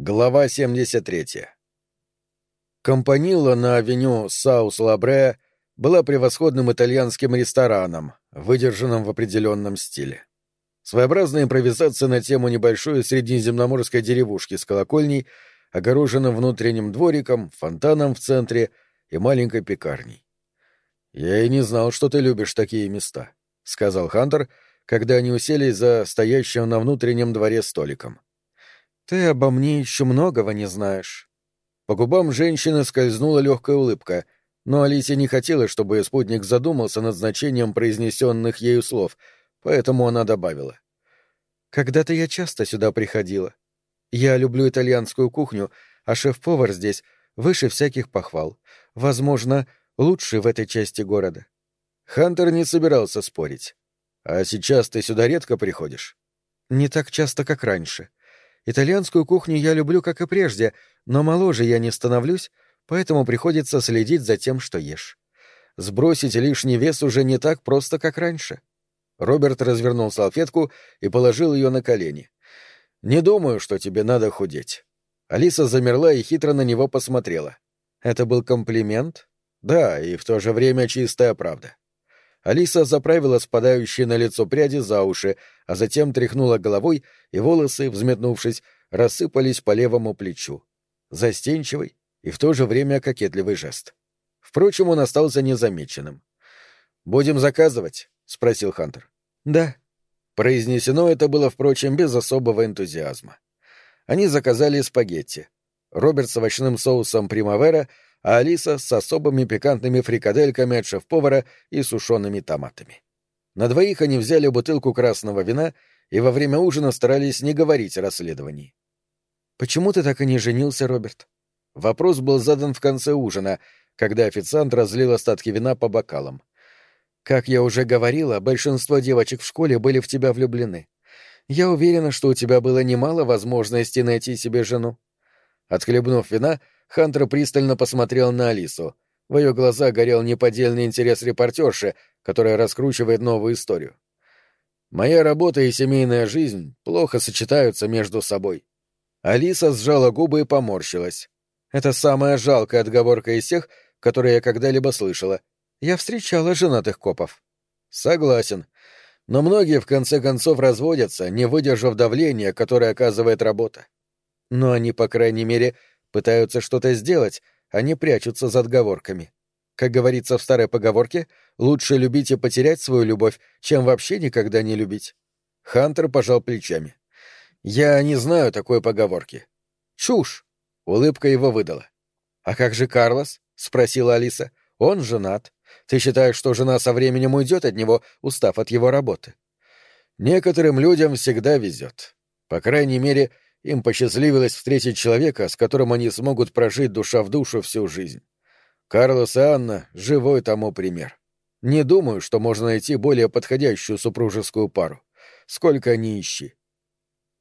Глава 73. Кампанила на авеню Саус-Ла-Бреа была превосходным итальянским рестораном, выдержанным в определенном стиле. Своеобразная импровизация на тему небольшой средиземноморской деревушки с колокольней, огороженным внутренним двориком, фонтаном в центре и маленькой пекарней. «Я и не знал, что ты любишь такие места», — сказал Хантер, когда они уселись за стоящим на внутреннем дворе столиком. — ты обо мне еще многого не знаешь. По губам женщины скользнула легкая улыбка, но Алисе не хотелось, чтобы ее спутник задумался над значением произнесенных ею слов, поэтому она добавила. «Когда-то я часто сюда приходила. Я люблю итальянскую кухню, а шеф-повар здесь выше всяких похвал. Возможно, лучший в этой части города». Хантер не собирался спорить. «А сейчас ты сюда редко приходишь?» «Не так часто, как раньше. Итальянскую кухню я люблю, как и прежде, но моложе я не становлюсь, поэтому приходится следить за тем, что ешь. Сбросить лишний вес уже не так просто, как раньше. Роберт развернул салфетку и положил ее на колени. «Не думаю, что тебе надо худеть». Алиса замерла и хитро на него посмотрела. «Это был комплимент?» «Да, и в то же время чистая правда». Алиса заправила спадающие на лицо пряди за уши, а затем тряхнула головой, и волосы, взметнувшись, рассыпались по левому плечу. Застенчивый и в то же время кокетливый жест. Впрочем, он остался незамеченным. «Будем заказывать?» — спросил Хантер. «Да». Произнесено это было, впрочем, без особого энтузиазма. Они заказали спагетти. Роберт с овощным соусом «Примавера», а Алиса с особыми пикантными фрикадельками от шеф-повара и сушеными томатами. На двоих они взяли бутылку красного вина и во время ужина старались не говорить о расследовании. «Почему ты так и не женился, Роберт?» Вопрос был задан в конце ужина, когда официант разлил остатки вина по бокалам. «Как я уже говорила, большинство девочек в школе были в тебя влюблены. Я уверена, что у тебя было немало возможностей найти себе жену». Отхлебнув вина, Хантер пристально посмотрел на Алису. В ее глазах горел неподдельный интерес репортерши, которая раскручивает новую историю. «Моя работа и семейная жизнь плохо сочетаются между собой». Алиса сжала губы и поморщилась. «Это самая жалкая отговорка из тех, которые я когда-либо слышала. Я встречала женатых копов». «Согласен. Но многие в конце концов разводятся, не выдержав давления, которое оказывает работа. Но они, по крайней мере, пытаются что-то сделать, а не прячутся за отговорками. Как говорится в старой поговорке, лучше любить и потерять свою любовь, чем вообще никогда не любить. Хантер пожал плечами. Я не знаю такой поговорки. Чушь! Улыбка его выдала. А как же Карлос? спросила Алиса. Он женат. Ты считаешь, что жена со временем уйдет от него, устав от его работы? Некоторым людям всегда везет. По крайней мере, им посчастливилось встретить человека, с которым они смогут прожить душа в душу всю жизнь. Карлос и Анна — живой тому пример. Не думаю, что можно найти более подходящую супружескую пару. Сколько ни ищи.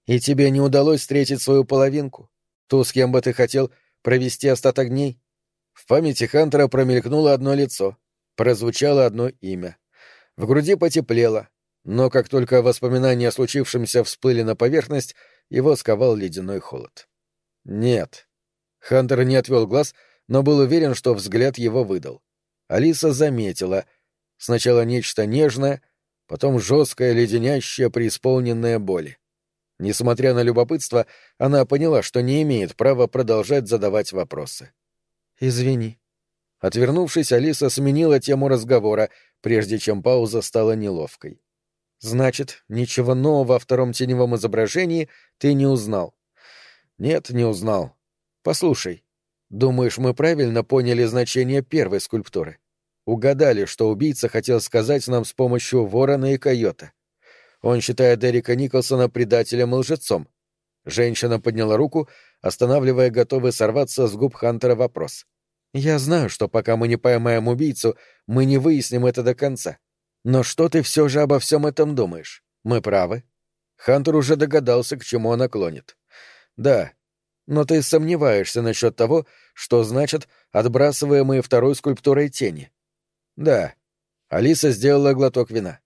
И тебе не удалось встретить свою половинку? Ту, с кем бы ты хотел провести остаток дней? В памяти Хантера промелькнуло одно лицо, прозвучало одно имя. В груди потеплело, но как только воспоминания о случившемся всплыли на поверхность, его сковал ледяной холод. «Нет». Хантер не отвел глаз, но был уверен, что взгляд его выдал. Алиса заметила. Сначала нечто нежное, потом жесткое, леденящее, преисполненное боли. Несмотря на любопытство, она поняла, что не имеет права продолжать задавать вопросы. «Извини». Отвернувшись, Алиса сменила тему разговора, прежде чем пауза стала неловкой. Значит, ничего нового во втором теневом изображении ты не узнал. Нет, не узнал. Послушай, думаешь, мы правильно поняли значение первой скульптуры? Угадали, что убийца хотел сказать нам с помощью ворона и койота. Он считает Эрика Николсона предателем и лжецом. Женщина подняла руку, останавливая готовый сорваться с губ Хантера вопрос. «Я знаю, что пока мы не поймаем убийцу, мы не выясним это до конца. Но что ты все же обо всем этом думаешь? Мы правы. Хантер уже догадался, к чему она клонит. Да, но ты сомневаешься насчет того, что значит отбрасываемые второй скульптурой тени. Да. Алиса сделала глоток вина.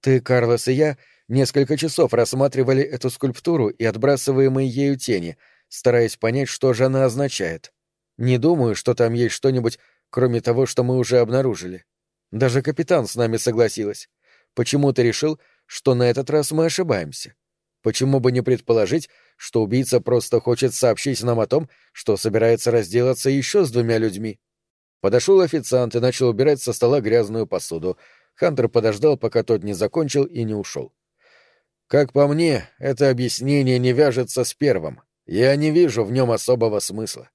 Ты, Карлос и я несколько часов рассматривали эту скульптуру и отбрасываемые ею тени, стараясь понять, что же она означает. Не думаю, что там есть что-нибудь, кроме того, что мы уже обнаружили. Даже капитан с нами согласилась. Почему ты решил, что на этот раз мы ошибаемся? Почему бы не предположить, что убийца просто хочет сообщить нам о том, что собирается разделаться еще с двумя людьми? Подошел официант и начал убирать со стола грязную посуду. Хантер подождал, пока тот не закончил и не ушел. Как по мне, это объяснение не вяжется с первым. Я не вижу в нем особого смысла.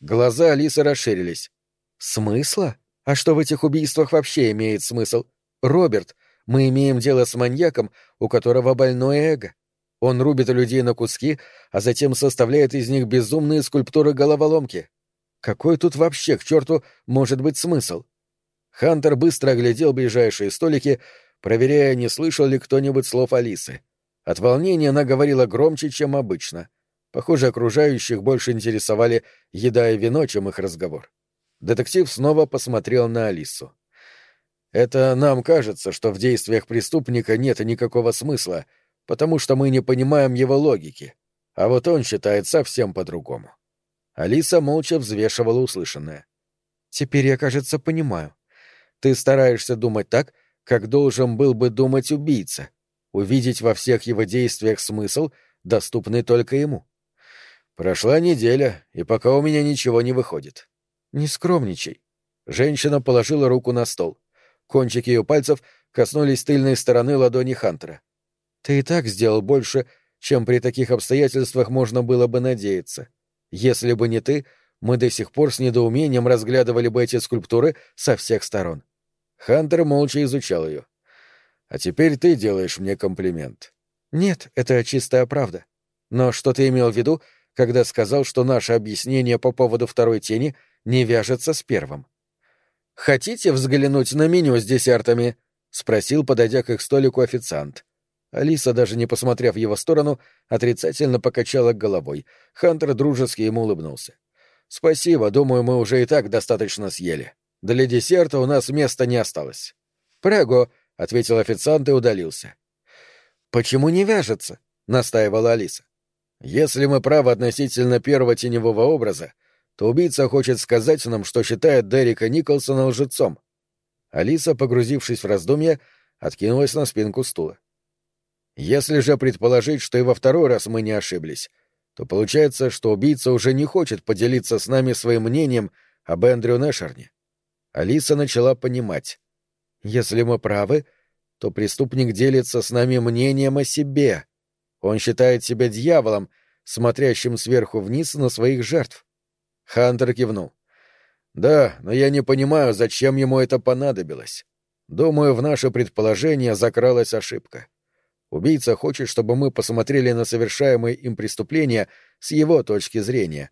Глаза Алисы расширились. Смысла? А что в этих убийствах вообще имеет смысл? Роберт, мы имеем дело с маньяком, у которого больное эго. Он рубит людей на куски, а затем составляет из них безумные скульптуры головоломки. Какой тут вообще, к черту, может быть смысл? Хантер быстро оглядел ближайшие столики, проверяя, не слышал ли кто-нибудь слов Алисы. От волнения она говорила громче, чем обычно. Похоже, окружающих больше интересовали еда и вино, чем их разговор. Детектив снова посмотрел на Алису. «Это нам кажется, что в действиях преступника нет никакого смысла», потому что мы не понимаем его логики, а вот он считает совсем по-другому. Алиса молча взвешивала услышанное. «Теперь я, кажется, понимаю. Ты стараешься думать так, как должен был бы думать убийца, увидеть во всех его действиях смысл, доступный только ему. Прошла неделя, и пока у меня ничего не выходит. Не скромничай. Женщина положила руку на стол. Кончики ее пальцев коснулись тыльной стороны ладони Хантера. Ты и так сделал больше, чем при таких обстоятельствах можно было бы надеяться. Если бы не ты, мы до сих пор с недоумением разглядывали бы эти скульптуры со всех сторон. Хантер молча изучал ее. А теперь ты делаешь мне комплимент. Нет, это чистая правда. Но что ты имел в виду, когда сказал, что наше объяснение по поводу второй тени не вяжется с первым? Хотите взглянуть на меню с десертами? спросил, подойдя к их столику официант. Алиса, даже не посмотрев в его сторону, отрицательно покачала головой. Хантер дружески ему улыбнулся. «Спасибо, думаю, мы уже и так достаточно съели. Для десерта у нас места не осталось». «Прего», — ответил официант и удалился. «Почему не вяжется?» — настаивала Алиса. «Если мы правы относительно первого теневого образа, то убийца хочет сказать нам, что считает Дерека Николсона лжецом». Алиса, погрузившись в раздумья, откинулась на спинку стула. Если же предположить, что и во второй раз мы не ошиблись, то получается, что убийца уже не хочет поделиться с нами своим мнением об Эндрю Нэшерне. Алиса начала понимать. Если мы правы, то преступник делится с нами мнением о себе. Он считает себя дьяволом, смотрящим сверху вниз на своих жертв. Хантер кивнул. Да, но я не понимаю, зачем ему это понадобилось. Думаю, в наше предположение закралась ошибка. Убийца хочет, чтобы мы посмотрели на совершаемые им преступления с его точки зрения.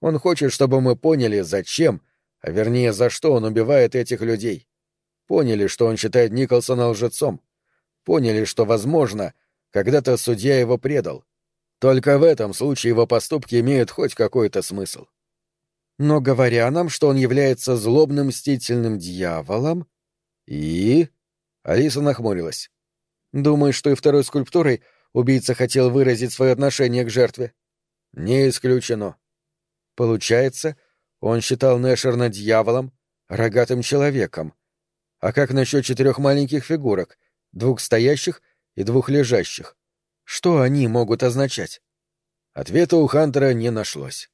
Он хочет, чтобы мы поняли, зачем, а вернее, за что он убивает этих людей. Поняли, что он считает Николсона лжецом. Поняли, что, возможно, когда-то судья его предал. Только в этом случае его поступки имеют хоть какой-то смысл. Но говоря нам, что он является злобным мстительным дьяволом... И... Алиса нахмурилась. Думаешь, что и второй скульптурой убийца хотел выразить свое отношение к жертве? Не исключено. Получается, он считал Нэшерна дьяволом, рогатым человеком. А как насчет четырех маленьких фигурок, двух стоящих и двух лежащих? Что они могут означать? Ответа у Хантера не нашлось.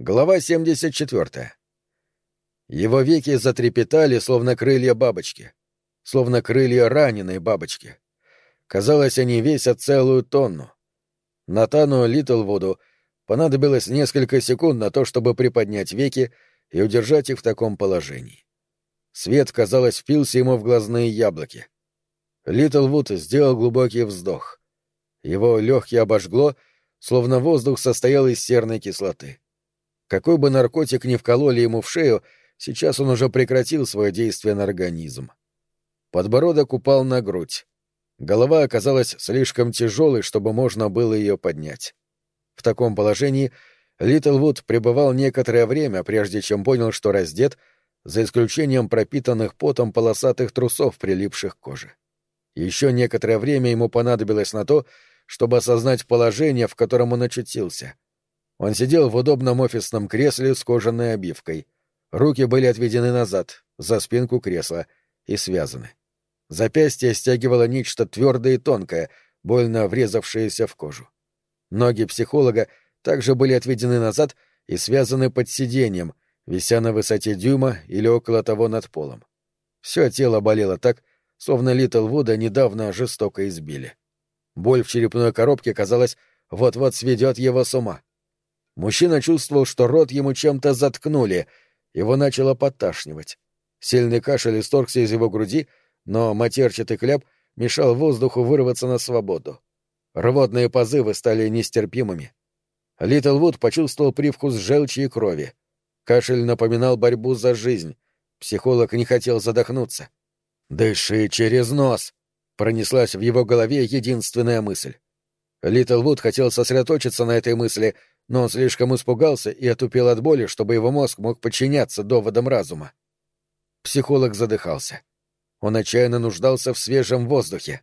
Глава 74. Его веки затрепетали, словно крылья бабочки словно крылья раненой бабочки. Казалось, они весят целую тонну. Натану Литлвуду понадобилось несколько секунд на то, чтобы приподнять веки и удержать их в таком положении. Свет, казалось, впился ему в глазные яблоки. Литлвуд сделал глубокий вздох. Его легкие обожгло, словно воздух состоял из серной кислоты. Какой бы наркотик ни вкололи ему в шею, сейчас он уже прекратил свое действие на организм. Подбородок упал на грудь. Голова оказалась слишком тяжелой, чтобы можно было ее поднять. В таком положении Литлвуд пребывал некоторое время, прежде чем понял, что раздет, за исключением пропитанных потом полосатых трусов, прилипших к коже. Еще некоторое время ему понадобилось на то, чтобы осознать положение, в котором он очутился. Он сидел в удобном офисном кресле с кожаной обивкой. Руки были отведены назад, за спинку кресла, и связаны. Запястье стягивало нечто твердое и тонкое, больно врезавшееся в кожу. Ноги психолога также были отведены назад и связаны под сиденьем, вися на высоте дюйма или около того над полом. Все тело болело так, словно Литл Вуда недавно жестоко избили. Боль в черепной коробке, казалось, вот-вот сведет его с ума. Мужчина чувствовал, что рот ему чем-то заткнули, его начало подташнивать. Сильный кашель исторгся из его груди, но матерчатый кляп мешал воздуху вырваться на свободу. Рвотные позывы стали нестерпимыми. Литл Вуд почувствовал привкус желчи и крови. Кашель напоминал борьбу за жизнь. Психолог не хотел задохнуться. «Дыши через нос!» — пронеслась в его голове единственная мысль. Литл Вуд хотел сосредоточиться на этой мысли, но он слишком испугался и отупел от боли, чтобы его мозг мог подчиняться доводам разума. Психолог задыхался. Он отчаянно нуждался в свежем воздухе.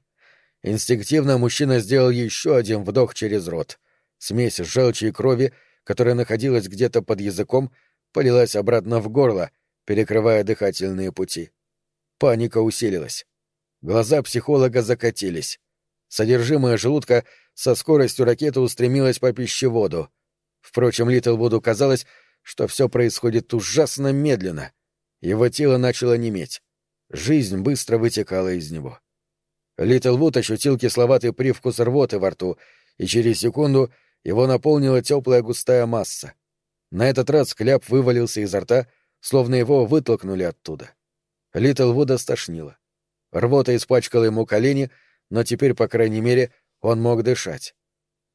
Инстинктивно мужчина сделал еще один вдох через рот. Смесь желчи и крови, которая находилась где-то под языком, полилась обратно в горло, перекрывая дыхательные пути. Паника усилилась. Глаза психолога закатились. Содержимое желудка со скоростью ракеты устремилось по пищеводу. Впрочем, Литлвуду казалось, что все происходит ужасно медленно. Его тело начало неметь. Жизнь быстро вытекала из него. Литлвуд ощутил кисловатый привкус рвоты во рту, и через секунду его наполнила теплая густая масса. На этот раз кляп вывалился изо рта, словно его вытолкнули оттуда. Литлвуда стошнило. Рвота испачкала ему колени, но теперь, по крайней мере, он мог дышать.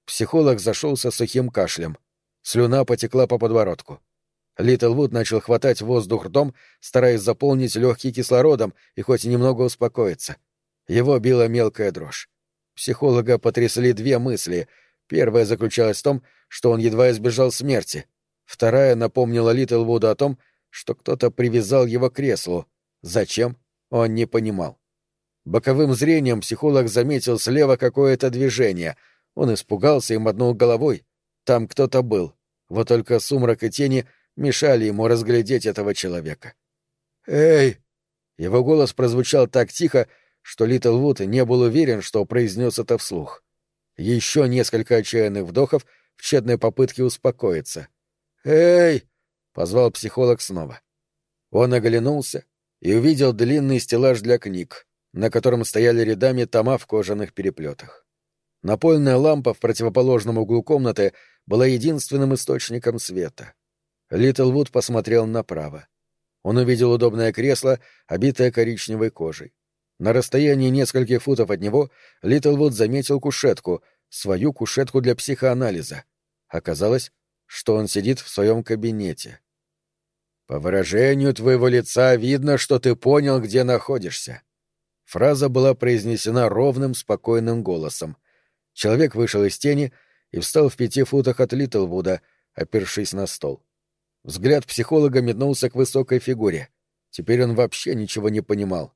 Психолог зашелся сухим кашлем. Слюна потекла по подбородку. Литлвуд начал хватать воздух ртом, стараясь заполнить легкий кислородом и хоть немного успокоиться. Его била мелкая дрожь. Психолога потрясли две мысли. Первая заключалась в том, что он едва избежал смерти. Вторая напомнила Литлвуду о том, что кто-то привязал его к креслу. Зачем? Он не понимал. Боковым зрением психолог заметил слева какое-то движение. Он испугался и мотнул головой. Там кто-то был. Вот только сумрак и тени — мешали ему разглядеть этого человека. «Эй!» Его голос прозвучал так тихо, что Литл Вуд не был уверен, что произнес это вслух. Еще несколько отчаянных вдохов в тщетной попытке успокоиться. «Эй!» — позвал психолог снова. Он оглянулся и увидел длинный стеллаж для книг, на котором стояли рядами тома в кожаных переплетах. Напольная лампа в противоположном углу комнаты была единственным источником света. Литлвуд посмотрел направо. Он увидел удобное кресло, обитое коричневой кожей. На расстоянии нескольких футов от него Литлвуд заметил кушетку, свою кушетку для психоанализа. Оказалось, что он сидит в своем кабинете. «По выражению твоего лица видно, что ты понял, где находишься». Фраза была произнесена ровным, спокойным голосом. Человек вышел из тени и встал в пяти футах от Литлвуда, опершись на стол. Взгляд психолога метнулся к высокой фигуре. Теперь он вообще ничего не понимал.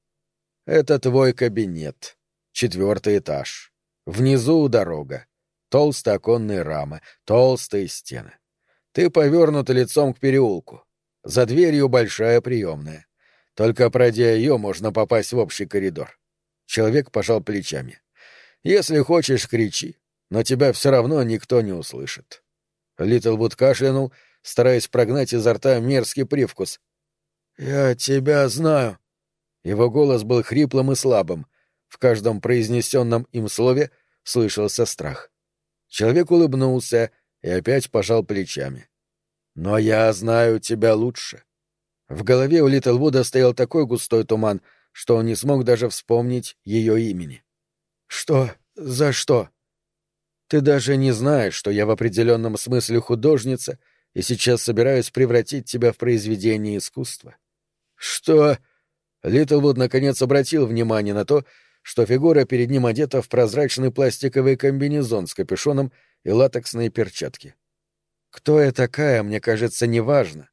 «Это твой кабинет. Четвертый этаж. Внизу дорога. Толстые оконные рамы, толстые стены. Ты повернут лицом к переулку. За дверью большая приемная. Только пройдя ее, можно попасть в общий коридор. Человек пожал плечами. Если хочешь, кричи, но тебя все равно никто не услышит. Литлвуд кашлянул стараясь прогнать изо рта мерзкий привкус. «Я тебя знаю». Его голос был хриплым и слабым. В каждом произнесенном им слове слышался страх. Человек улыбнулся и опять пожал плечами. «Но я знаю тебя лучше». В голове у Литлвуда стоял такой густой туман, что он не смог даже вспомнить ее имени. «Что? За что?» «Ты даже не знаешь, что я в определенном смысле художница — и сейчас собираюсь превратить тебя в произведение искусства. Что? Литлвуд наконец обратил внимание на то, что фигура перед ним одета в прозрачный пластиковый комбинезон с капюшоном и латексные перчатки. Кто я такая, мне кажется, неважно.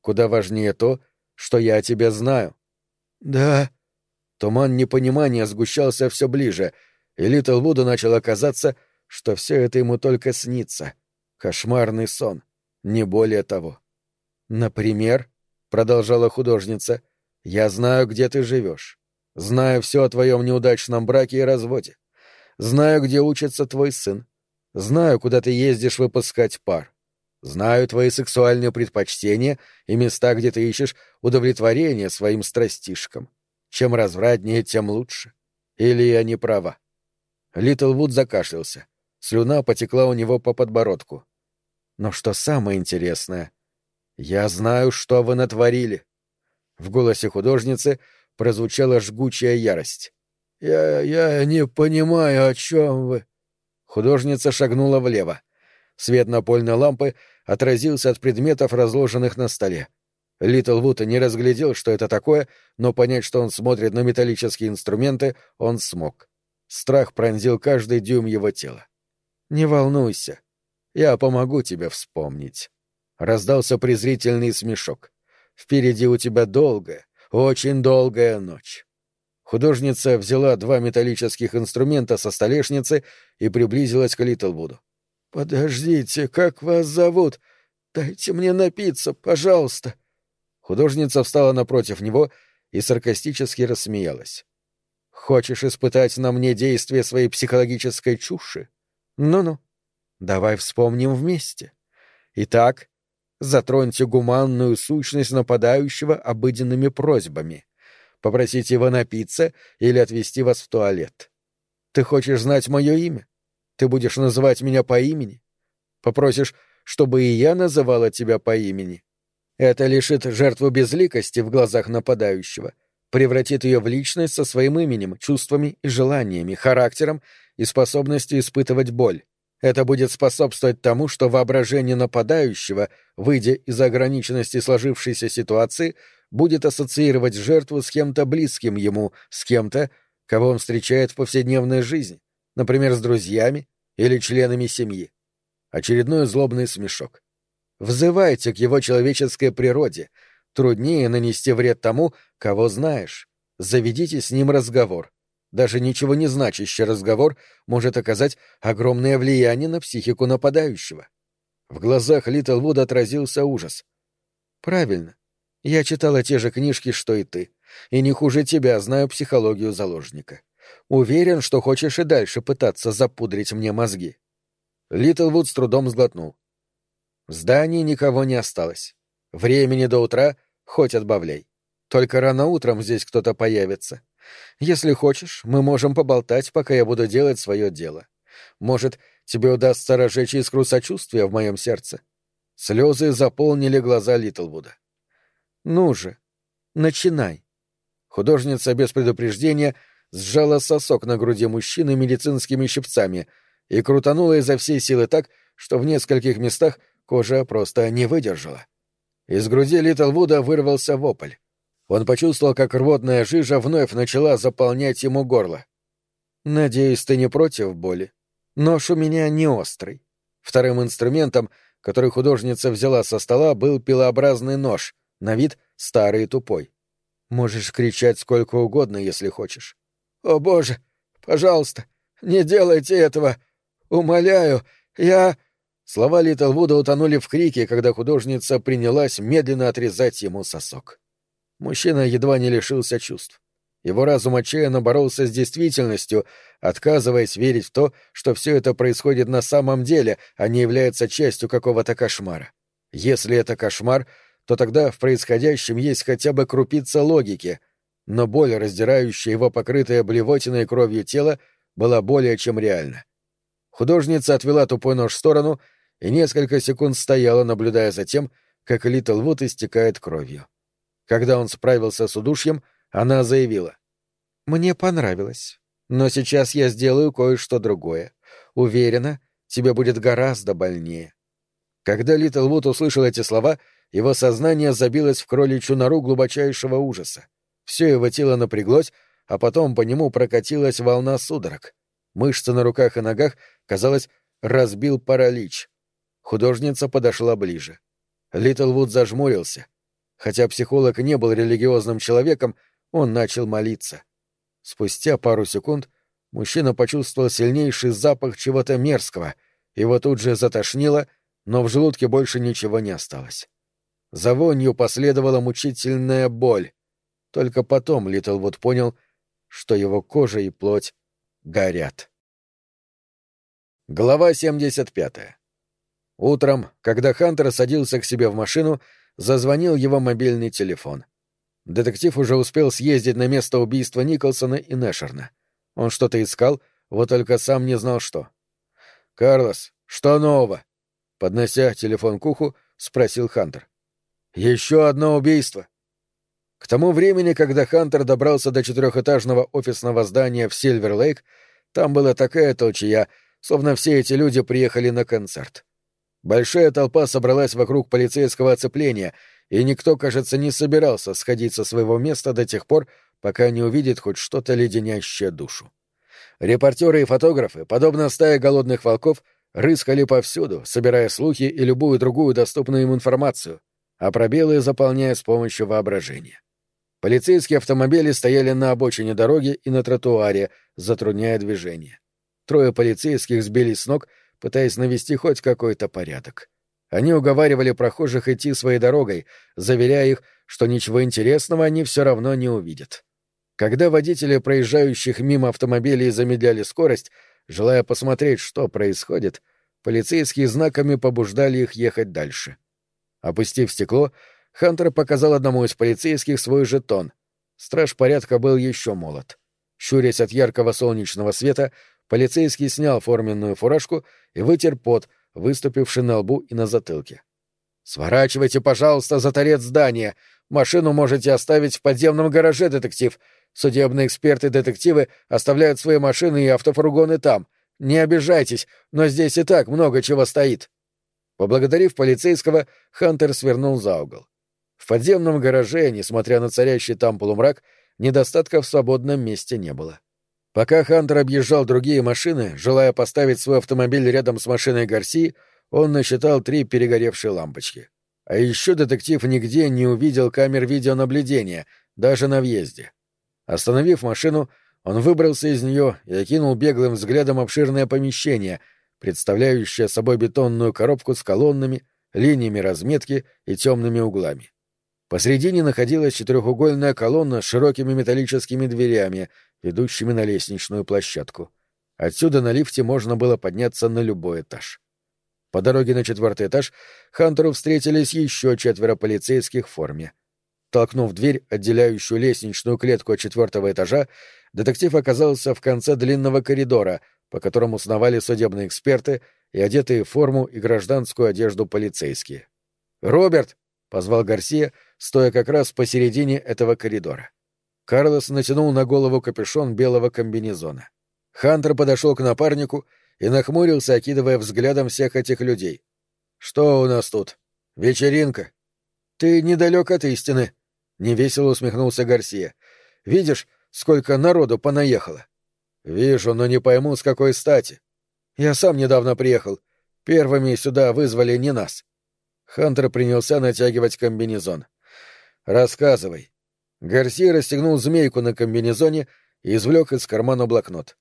Куда важнее то, что я о тебе знаю. Да. Туман непонимания сгущался все ближе, и Литлвуду начало казаться, что все это ему только снится. Кошмарный сон, не более того. «Например», — продолжала художница, — «я знаю, где ты живешь. Знаю все о твоем неудачном браке и разводе. Знаю, где учится твой сын. Знаю, куда ты ездишь выпускать пар. Знаю твои сексуальные предпочтения и места, где ты ищешь удовлетворение своим страстишкам. Чем развратнее, тем лучше. Или я не права?» Литлвуд закашлялся. Слюна потекла у него по подбородку. «Но что самое интересное, я знаю, что вы натворили». В голосе художницы прозвучала жгучая ярость. «Я... я не понимаю, о чем вы...» Художница шагнула влево. Свет напольной лампы отразился от предметов, разложенных на столе. Литл Вуд не разглядел, что это такое, но понять, что он смотрит на металлические инструменты, он смог. Страх пронзил каждый дюйм его тела. «Не волнуйся, я помогу тебе вспомнить». Раздался презрительный смешок. «Впереди у тебя долгая, очень долгая ночь». Художница взяла два металлических инструмента со столешницы и приблизилась к Литлвуду. «Подождите, как вас зовут? Дайте мне напиться, пожалуйста». Художница встала напротив него и саркастически рассмеялась. «Хочешь испытать на мне действие своей психологической чуши? Ну-ну, давай вспомним вместе. Итак, затроньте гуманную сущность нападающего обыденными просьбами. Попросить его напиться или отвезти вас в туалет. Ты хочешь знать мое имя? Ты будешь называть меня по имени? Попросишь, чтобы и я называла тебя по имени? Это лишит жертву безликости в глазах нападающего, превратит ее в личность со своим именем, чувствами и желаниями, характером и способностью испытывать боль. Это будет способствовать тому, что воображение нападающего, выйдя из ограниченности сложившейся ситуации, будет ассоциировать жертву с кем-то близким ему, с кем-то, кого он встречает в повседневной жизни, например, с друзьями или членами семьи. Очередной злобный смешок. Взывайте к его человеческой природе. Труднее нанести вред тому, кого знаешь. Заведите с ним разговор. Даже ничего не значащий разговор может оказать огромное влияние на психику нападающего. В глазах Литлвуда отразился ужас. «Правильно. Я читала те же книжки, что и ты, и не хуже тебя знаю психологию заложника. Уверен, что хочешь и дальше пытаться запудрить мне мозги». Литлвуд с трудом сглотнул. В здании никого не осталось. Времени до утра хоть отбавляй. Только рано утром здесь кто-то появится. Если хочешь, мы можем поболтать, пока я буду делать свое дело. Может, тебе удастся разжечь искру сочувствия в моем сердце. Слезы заполнили глаза Литлвуда. Ну же, начинай. Художница без предупреждения сжала сосок на груди мужчины медицинскими щипцами и крутанула изо всей силы так, что в нескольких местах Кожа просто не выдержала. Из груди Литлвуда вырвался вопль. Он почувствовал, как рвотная жижа вновь начала заполнять ему горло. «Надеюсь, ты не против боли. Нож у меня не острый». Вторым инструментом, который художница взяла со стола, был пилообразный нож, на вид старый и тупой. Можешь кричать сколько угодно, если хочешь. «О, Боже! Пожалуйста, не делайте этого! Умоляю, я...» Слова Литлвуда утонули в крике, когда художница принялась медленно отрезать ему сосок. Мужчина едва не лишился чувств. Его разум отчаянно боролся с действительностью, отказываясь верить в то, что все это происходит на самом деле, а не является частью какого-то кошмара. Если это кошмар, то тогда в происходящем есть хотя бы крупица логики, но боль, раздирающая его покрытое блевотиной кровью тело, была более чем реальна. Художница отвела тупой нож в сторону и несколько секунд стояла, наблюдая за тем, как Литл Вуд истекает кровью. Когда он справился с удушьем, она заявила. «Мне понравилось. Но сейчас я сделаю кое-что другое. Уверена, тебе будет гораздо больнее». Когда Литл Вуд услышал эти слова, его сознание забилось в кроличью нору глубочайшего ужаса. Все его тело напряглось, а потом по нему прокатилась волна судорог. Мышцы на руках и ногах, казалось, разбил паралич. Художница подошла ближе. Литлвуд зажмурился. Хотя психолог не был религиозным человеком, он начал молиться. Спустя пару секунд мужчина почувствовал сильнейший запах чего-то мерзкого, его тут же затошнило, но в желудке больше ничего не осталось. За вонью последовала мучительная боль. Только потом Литлвуд понял, что его кожа и плоть горят. Глава 75. Утром, когда Хантер садился к себе в машину, зазвонил его мобильный телефон. Детектив уже успел съездить на место убийства Николсона и Нэшерна. Он что-то искал, вот только сам не знал что. «Карлос, что нового?» Поднося телефон к уху, спросил Хантер. «Еще одно убийство». К тому времени, когда Хантер добрался до четырехэтажного офисного здания в Сильвер-Лейк, там была такая толчья, словно все эти люди приехали на концерт. Большая толпа собралась вокруг полицейского оцепления, и никто, кажется, не собирался сходить со своего места до тех пор, пока не увидит хоть что-то леденящее душу. Репортеры и фотографы, подобно стае голодных волков, рыскали повсюду, собирая слухи и любую другую доступную им информацию, а пробелы заполняя с помощью воображения. Полицейские автомобили стояли на обочине дороги и на тротуаре, затрудняя движение. Трое полицейских сбились с ног, пытаясь навести хоть какой-то порядок. Они уговаривали прохожих идти своей дорогой, заверяя их, что ничего интересного они все равно не увидят. Когда водители проезжающих мимо автомобилей замедляли скорость, желая посмотреть, что происходит, полицейские знаками побуждали их ехать дальше. Опустив стекло, Хантер показал одному из полицейских свой жетон. Страж порядка был еще молод. Щурясь от яркого солнечного света, полицейский снял форменную фуражку и вытер пот, выступивший на лбу и на затылке. «Сворачивайте, пожалуйста, за торец здания. Машину можете оставить в подземном гараже, детектив. Судебные эксперты-детективы оставляют свои машины и автофургоны там. Не обижайтесь, но здесь и так много чего стоит». Поблагодарив полицейского, Хантер свернул за угол. В подземном гараже, несмотря на царящий там полумрак, недостатка в свободном месте не было. Пока Хантер объезжал другие машины, желая поставить свой автомобиль рядом с машиной Гарси, он насчитал три перегоревшие лампочки. А еще детектив нигде не увидел камер видеонаблюдения, даже на въезде. Остановив машину, он выбрался из нее и окинул беглым взглядом обширное помещение, представляющее собой бетонную коробку с колоннами, линиями разметки и темными углами. Посредине находилась четырехугольная колонна с широкими металлическими дверями, ведущими на лестничную площадку. Отсюда на лифте можно было подняться на любой этаж. По дороге на четвертый этаж Хантеру встретились еще четверо полицейских в форме. Толкнув дверь, отделяющую лестничную клетку от четвертого этажа, детектив оказался в конце длинного коридора, по которому сновали судебные эксперты и одетые в форму и гражданскую одежду полицейские. «Роберт!» — позвал Гарсия, стоя как раз посередине этого коридора. Карлос натянул на голову капюшон белого комбинезона. Хантер подошел к напарнику и нахмурился, окидывая взглядом всех этих людей. «Что у нас тут? Вечеринка?» «Ты недалек от истины», — невесело усмехнулся Гарсия. «Видишь, сколько народу понаехало?» «Вижу, но не пойму, с какой стати. Я сам недавно приехал. Первыми сюда вызвали не нас». Хантер принялся натягивать комбинезон. «Рассказывай». Гарсия расстегнул змейку на комбинезоне и извлек из кармана блокнот.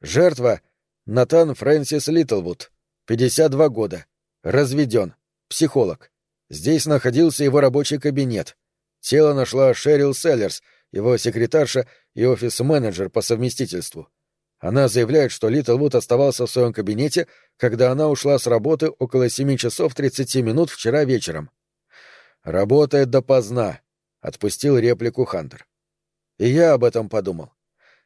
Жертва — Натан Фрэнсис Литлвуд, 52 года, разведен, психолог. Здесь находился его рабочий кабинет. Тело нашла Шерил Селлерс, его секретарша и офис-менеджер по совместительству. Она заявляет, что Литлвуд оставался в своем кабинете, когда она ушла с работы около 7 часов 30 минут вчера вечером. Работает допоздна, отпустил реплику Хантер. И я об этом подумал.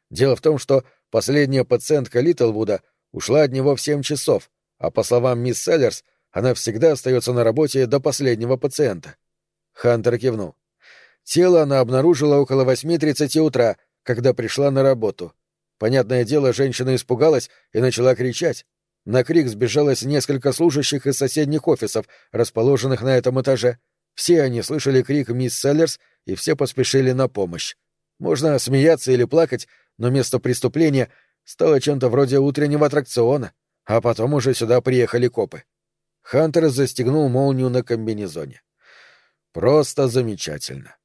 Дело в том, что последняя пациентка Литлвуда ушла от него в семь часов, а по словам мисс Селлерс, она всегда остается на работе до последнего пациента. Хантер кивнул. Тело она обнаружила около 8.30 утра, когда пришла на работу. Понятное дело, женщина испугалась и начала кричать. На крик сбежалось несколько служащих из соседних офисов, расположенных на этом этаже. Все они слышали крик мисс Селлерс, и все поспешили на помощь. Можно смеяться или плакать, но место преступления стало чем-то вроде утреннего аттракциона, а потом уже сюда приехали копы. Хантер застегнул молнию на комбинезоне. Просто замечательно.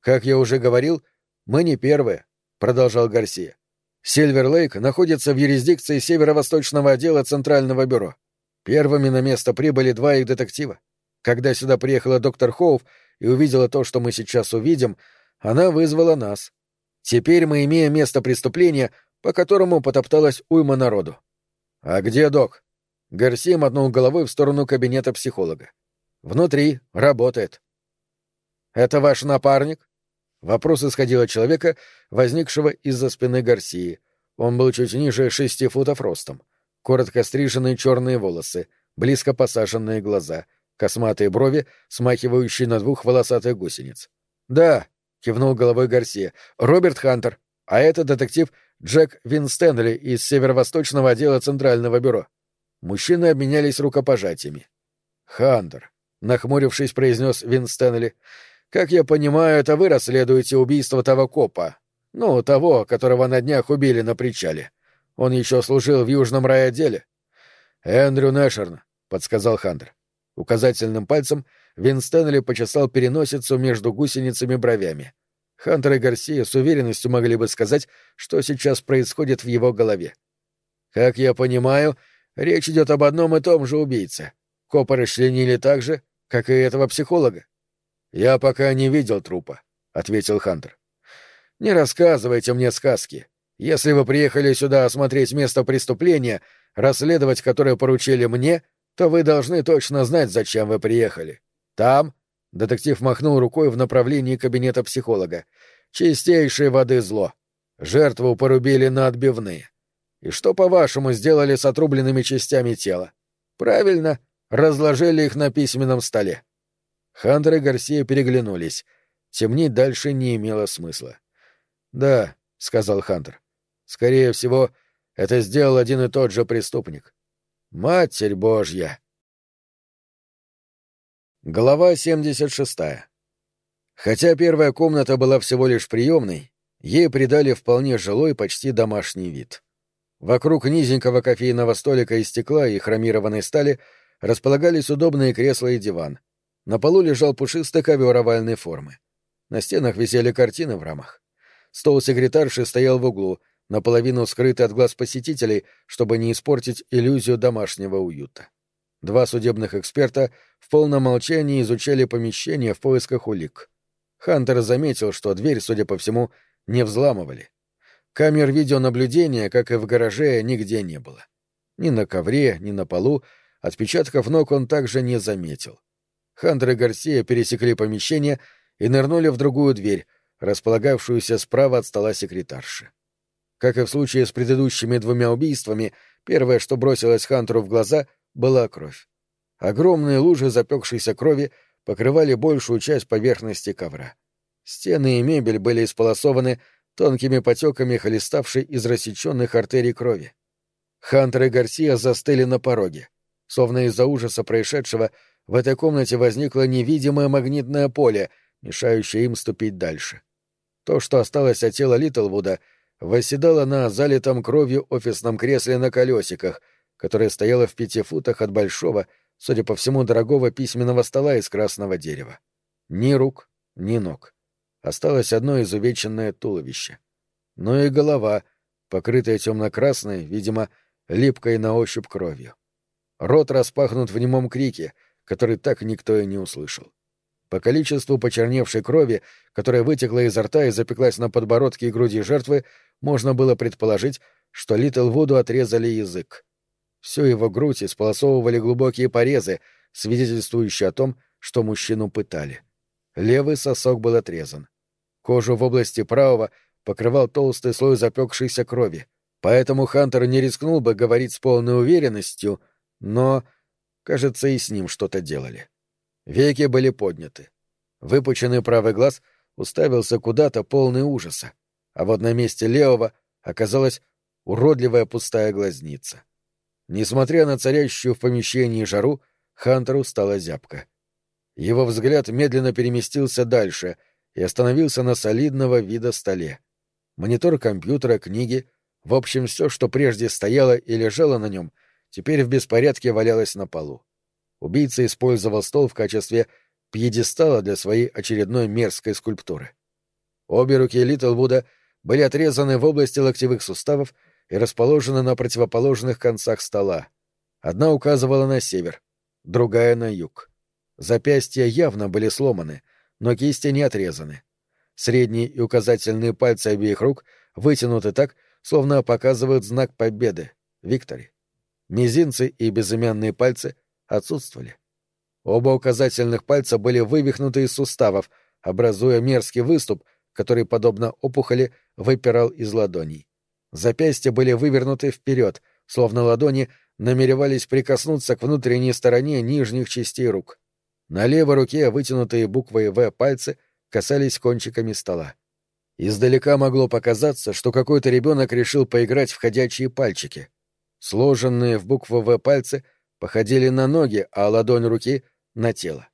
Как я уже говорил, мы не первые, продолжал Гарсия. Сильвер-Лейк находится в юрисдикции северо-восточного отдела Центрального бюро. Первыми на место прибыли два их детектива. Когда сюда приехала доктор Хоув и увидела то, что мы сейчас увидим, она вызвала нас. Теперь мы имеем место преступления, по которому потопталась уйма народу. «А где док?» Гарсия мотнул головой в сторону кабинета психолога. «Внутри. Работает». «Это ваш напарник?» Вопрос исходил от человека, возникшего из-за спины Гарсии. Он был чуть ниже шести футов ростом. Коротко стриженные черные волосы, близко посаженные глаза, косматые брови, смахивающие на двух волосатых гусениц. «Да», — кивнул головой Гарсия, — «Роберт Хантер, а это детектив Джек Винстенли из северо-восточного отдела Центрального бюро». Мужчины обменялись рукопожатиями. «Хантер», — нахмурившись, произнес Винстенли, — как я понимаю, это вы расследуете убийство того копа. Ну, того, которого на днях убили на причале. Он еще служил в Южном райотделе. Эндрю Нэшерн, — подсказал Хантер. Указательным пальцем Вин Стэнли почесал переносицу между гусеницами бровями. Хантер и Гарсия с уверенностью могли бы сказать, что сейчас происходит в его голове. Как я понимаю, речь идет об одном и том же убийце. Копа расчленили так же, как и этого психолога. «Я пока не видел трупа», — ответил Хантер. «Не рассказывайте мне сказки. Если вы приехали сюда осмотреть место преступления, расследовать которое поручили мне, то вы должны точно знать, зачем вы приехали. Там...» — детектив махнул рукой в направлении кабинета психолога. «Чистейшей воды зло. Жертву порубили на отбивные. И что, по-вашему, сделали с отрубленными частями тела? Правильно, разложили их на письменном столе. Хантер и Гарсия переглянулись. Темнить дальше не имело смысла. «Да», — сказал Хантер. «Скорее всего, это сделал один и тот же преступник». «Матерь Божья!» Глава 76. Хотя первая комната была всего лишь приемной, ей придали вполне жилой, почти домашний вид. Вокруг низенького кофейного столика из стекла и хромированной стали располагались удобные кресла и диван — на полу лежал пушистый ковер овальной формы. На стенах висели картины в рамах. Стол секретарши стоял в углу, наполовину скрытый от глаз посетителей, чтобы не испортить иллюзию домашнего уюта. Два судебных эксперта в полном молчании изучали помещение в поисках улик. Хантер заметил, что дверь, судя по всему, не взламывали. Камер видеонаблюдения, как и в гараже, нигде не было. Ни на ковре, ни на полу отпечатков ног он также не заметил. Хантер и Гарсия пересекли помещение и нырнули в другую дверь, располагавшуюся справа от стола секретарши. Как и в случае с предыдущими двумя убийствами, первое, что бросилось Хантеру в глаза, была кровь. Огромные лужи запекшейся крови покрывали большую часть поверхности ковра. Стены и мебель были исполосованы тонкими потеками хлеставшей из рассеченных артерий крови. Хантер и Гарсия застыли на пороге. Словно из-за ужаса происшедшего в этой комнате возникло невидимое магнитное поле, мешающее им ступить дальше. То, что осталось от тела Литлвуда, восседало на залитом кровью офисном кресле на колесиках, которое стояло в пяти футах от большого, судя по всему, дорогого письменного стола из красного дерева. Ни рук, ни ног. Осталось одно изувеченное туловище. Но и голова, покрытая темно-красной, видимо, липкой на ощупь кровью. Рот распахнут в немом крике — который так никто и не услышал. По количеству почерневшей крови, которая вытекла изо рта и запеклась на подбородке и груди жертвы, можно было предположить, что Литл Вуду отрезали язык. Всю его грудь исполосовывали глубокие порезы, свидетельствующие о том, что мужчину пытали. Левый сосок был отрезан. Кожу в области правого покрывал толстый слой запекшейся крови, поэтому Хантер не рискнул бы говорить с полной уверенностью, но Кажется, и с ним что-то делали. Веки были подняты. Выпученный правый глаз уставился куда-то полный ужаса, а вот на месте левого оказалась уродливая пустая глазница. Несмотря на царящую в помещении жару, Хантеру стало зябко. Его взгляд медленно переместился дальше и остановился на солидного вида столе. Монитор компьютера, книги, в общем, все, что прежде стояло и лежало на нем — теперь в беспорядке валялась на полу. Убийца использовал стол в качестве пьедестала для своей очередной мерзкой скульптуры. Обе руки Литлвуда были отрезаны в области локтевых суставов и расположены на противоположных концах стола. Одна указывала на север, другая — на юг. Запястья явно были сломаны, но кисти не отрезаны. Средние и указательные пальцы обеих рук вытянуты так, словно показывают знак победы — виктори. Мизинцы и безымянные пальцы отсутствовали. Оба указательных пальца были вывихнуты из суставов, образуя мерзкий выступ, который, подобно опухоли, выпирал из ладоней. Запястья были вывернуты вперед, словно ладони намеревались прикоснуться к внутренней стороне нижних частей рук. На левой руке вытянутые буквой «В» пальцы касались кончиками стола. Издалека могло показаться, что какой-то ребенок решил поиграть в ходячие пальчики. Сложенные в букву «В» пальцы походили на ноги, а ладонь руки — на тело.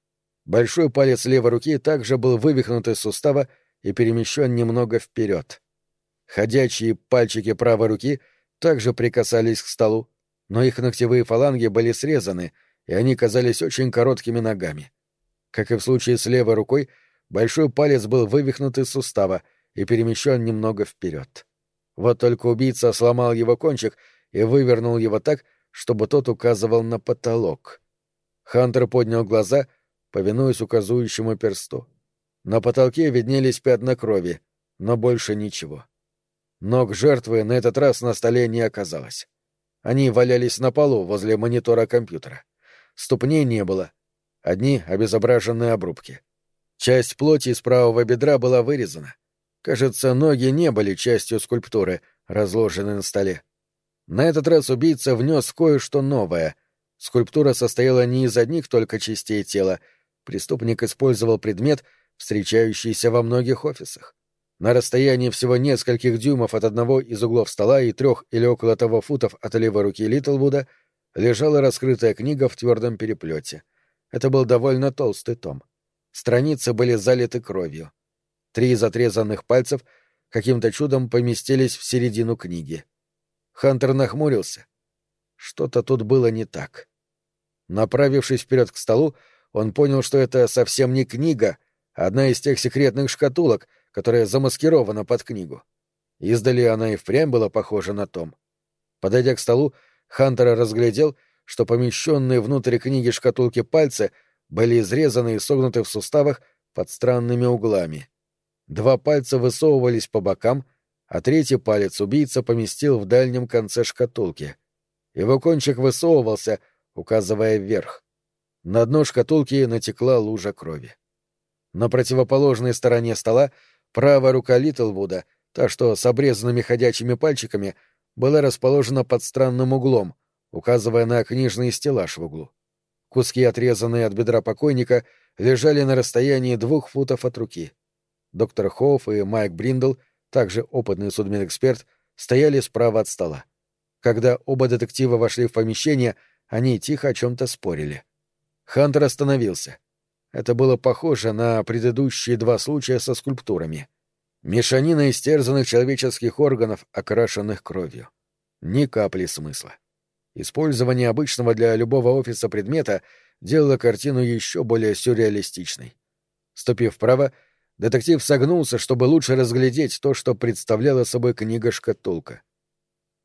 Большой палец левой руки также был вывихнут из сустава и перемещен немного вперед. Ходячие пальчики правой руки также прикасались к столу, но их ногтевые фаланги были срезаны, и они казались очень короткими ногами. Как и в случае с левой рукой, большой палец был вывихнут из сустава и перемещен немного вперед. Вот только убийца сломал его кончик и вывернул его так, чтобы тот указывал на потолок. Хантер поднял глаза, повинуясь указующему персту. На потолке виднелись пятна крови, но больше ничего. Ног жертвы на этот раз на столе не оказалось. Они валялись на полу возле монитора компьютера. Ступней не было. Одни обезображенные обрубки. Часть плоти с правого бедра была вырезана. Кажется, ноги не были частью скульптуры, разложенной на столе. На этот раз убийца внес кое-что новое. Скульптура состояла не из одних только частей тела. Преступник использовал предмет — встречающийся во многих офисах. На расстоянии всего нескольких дюймов от одного из углов стола и трех или около того футов от левой руки Литлвуда лежала раскрытая книга в твердом переплете. Это был довольно толстый том. Страницы были залиты кровью. Три из отрезанных пальцев каким-то чудом поместились в середину книги. Хантер нахмурился. Что-то тут было не так. Направившись вперед к столу, он понял, что это совсем не книга — Одна из тех секретных шкатулок, которая замаскирована под книгу. Издали она и впрямь была похожа на том. Подойдя к столу, Хантер разглядел, что помещенные внутрь книги шкатулки пальцы были изрезаны и согнуты в суставах под странными углами. Два пальца высовывались по бокам, а третий палец убийца поместил в дальнем конце шкатулки. Его кончик высовывался, указывая вверх. На дно шкатулки натекла лужа крови. На противоположной стороне стола правая рука Литлвуда, та, что с обрезанными ходячими пальчиками, была расположена под странным углом, указывая на книжный стеллаж в углу. Куски, отрезанные от бедра покойника, лежали на расстоянии двух футов от руки. Доктор Хоуф и Майк Бриндл, также опытный судмедэксперт, стояли справа от стола. Когда оба детектива вошли в помещение, они тихо о чем-то спорили. Хантер остановился — это было похоже на предыдущие два случая со скульптурами. Мешанина истерзанных человеческих органов, окрашенных кровью. Ни капли смысла. Использование обычного для любого офиса предмета делало картину еще более сюрреалистичной. Ступив вправо, детектив согнулся, чтобы лучше разглядеть то, что представляла собой книга-шкатулка.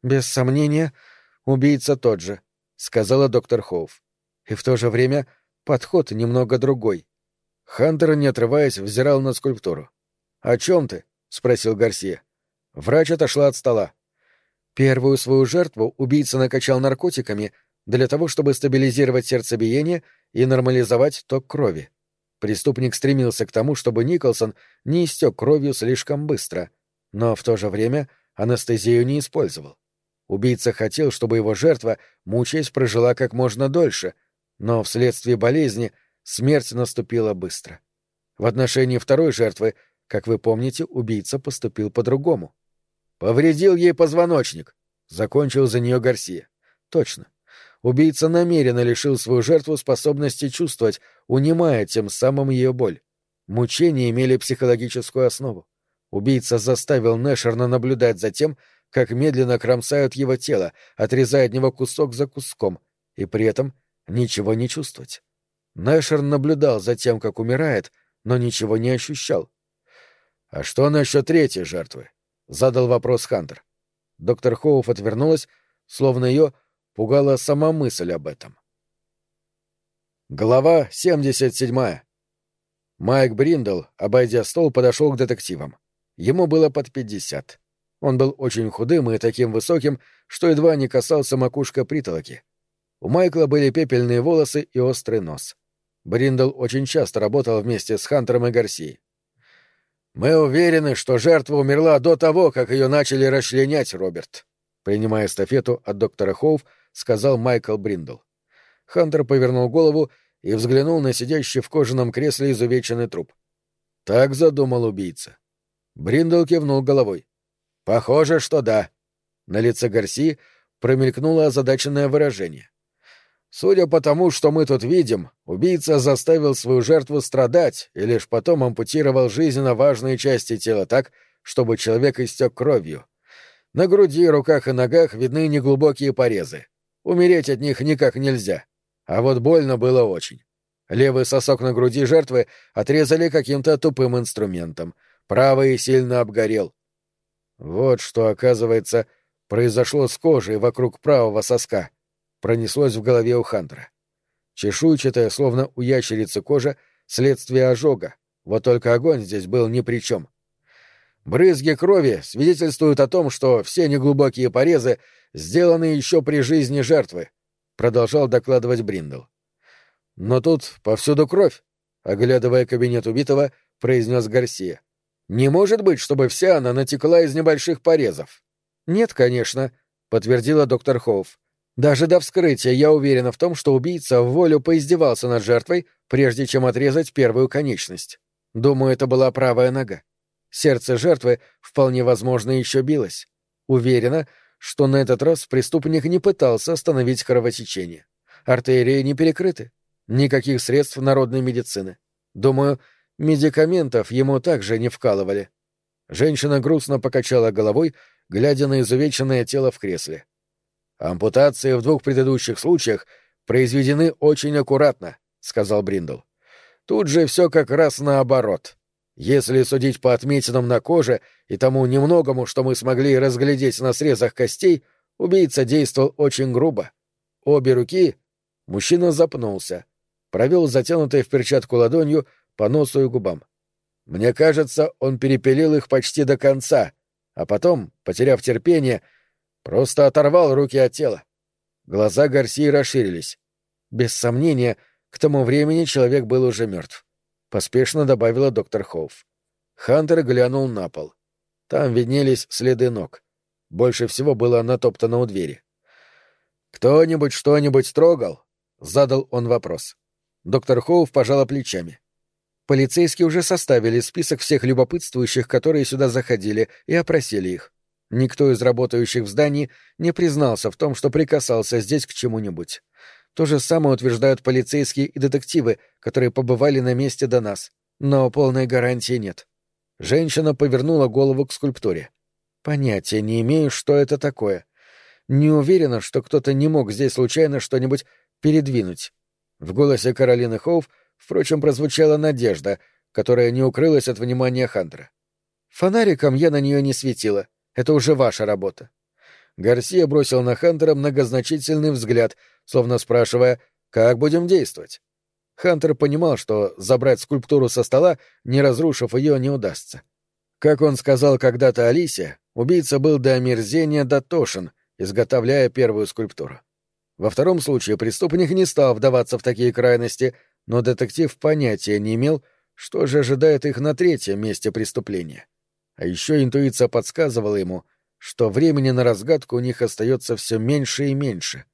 «Без сомнения, убийца тот же», — сказала доктор Хоуф. «И в то же время Подход немного другой. Хантер, не отрываясь, взирал на скульптуру. «О чем ты?» — спросил Гарсия. Врач отошла от стола. Первую свою жертву убийца накачал наркотиками для того, чтобы стабилизировать сердцебиение и нормализовать ток крови. Преступник стремился к тому, чтобы Николсон не истек кровью слишком быстро, но в то же время анестезию не использовал. Убийца хотел, чтобы его жертва, мучаясь, прожила как можно дольше — но вследствие болезни смерть наступила быстро. В отношении второй жертвы, как вы помните, убийца поступил по-другому. Повредил ей позвоночник. Закончил за нее Гарсия. Точно. Убийца намеренно лишил свою жертву способности чувствовать, унимая тем самым ее боль. Мучения имели психологическую основу. Убийца заставил Нэшерна наблюдать за тем, как медленно кромсают его тело, отрезая от него кусок за куском, и при этом ничего не чувствовать. Нэшер наблюдал за тем, как умирает, но ничего не ощущал. А что насчет третьей жертвы? — задал вопрос Хантер. Доктор Хоуф отвернулась, словно ее пугала сама мысль об этом. Глава 77. Майк Бриндл, обойдя стол, подошел к детективам. Ему было под пятьдесят. Он был очень худым и таким высоким, что едва не касался макушка притолоки. У Майкла были пепельные волосы и острый нос. Бриндл очень часто работал вместе с Хантером и Гарсией. «Мы уверены, что жертва умерла до того, как ее начали расчленять, Роберт», принимая эстафету от доктора Хоув, сказал Майкл Бриндл. Хантер повернул голову и взглянул на сидящий в кожаном кресле изувеченный труп. Так задумал убийца. Бриндл кивнул головой. «Похоже, что да». На лице Гарси промелькнуло озадаченное выражение. Судя по тому, что мы тут видим, убийца заставил свою жертву страдать и лишь потом ампутировал жизненно важные части тела так, чтобы человек истек кровью. На груди, руках и ногах видны неглубокие порезы. Умереть от них никак нельзя. А вот больно было очень. Левый сосок на груди жертвы отрезали каким-то тупым инструментом. Правый сильно обгорел. Вот что, оказывается, произошло с кожей вокруг правого соска — пронеслось в голове у Хантера. Чешуйчатая, словно у ящерицы кожа, следствие ожога, вот только огонь здесь был ни при чем. Брызги крови свидетельствуют о том, что все неглубокие порезы сделаны еще при жизни жертвы, продолжал докладывать Бриндл. Но тут повсюду кровь, оглядывая кабинет убитого, произнес Гарсия. Не может быть, чтобы вся она натекла из небольших порезов. Нет, конечно, подтвердила доктор Хоуф. Даже до вскрытия я уверена в том, что убийца в волю поиздевался над жертвой, прежде чем отрезать первую конечность. Думаю, это была правая нога. Сердце жертвы вполне возможно еще билось. Уверена, что на этот раз преступник не пытался остановить кровотечение. Артерии не перекрыты. Никаких средств народной медицины. Думаю, медикаментов ему также не вкалывали. Женщина грустно покачала головой, глядя на изувеченное тело в кресле. Ампутации в двух предыдущих случаях произведены очень аккуратно, сказал Бриндл. Тут же все как раз наоборот. Если судить по отметинам на коже и тому немногому, что мы смогли разглядеть на срезах костей, убийца действовал очень грубо. Обе руки... Мужчина запнулся, провел затянутой в перчатку ладонью по носу и губам. Мне кажется, он перепилил их почти до конца, а потом, потеряв терпение, — Просто оторвал руки от тела. Глаза Гарсии расширились. Без сомнения, к тому времени человек был уже мертв. Поспешно добавила доктор Хоуф. Хантер глянул на пол. Там виднелись следы ног. Больше всего было натоптано у двери. «Кто-нибудь что-нибудь трогал?» — задал он вопрос. Доктор Хоуф пожала плечами. Полицейские уже составили список всех любопытствующих, которые сюда заходили, и опросили их. Никто из работающих в здании не признался в том, что прикасался здесь к чему-нибудь. То же самое утверждают полицейские и детективы, которые побывали на месте до нас. Но полной гарантии нет. Женщина повернула голову к скульптуре. Понятия не имею, что это такое. Не уверена, что кто-то не мог здесь случайно что-нибудь передвинуть. В голосе Каролины Хоув, впрочем, прозвучала надежда, которая не укрылась от внимания Хантера. Фонариком я на нее не светила. Это уже ваша работа. Гарсия бросил на Хантера многозначительный взгляд, словно спрашивая, как будем действовать. Хантер понимал, что забрать скульптуру со стола, не разрушив ее, не удастся. Как он сказал когда-то Алисе, убийца был до омерзения дотошен, изготовляя первую скульптуру. Во втором случае преступник не стал вдаваться в такие крайности, но детектив понятия не имел, что же ожидает их на третьем месте преступления. А еще интуиция подсказывала ему, что времени на разгадку у них остается все меньше и меньше.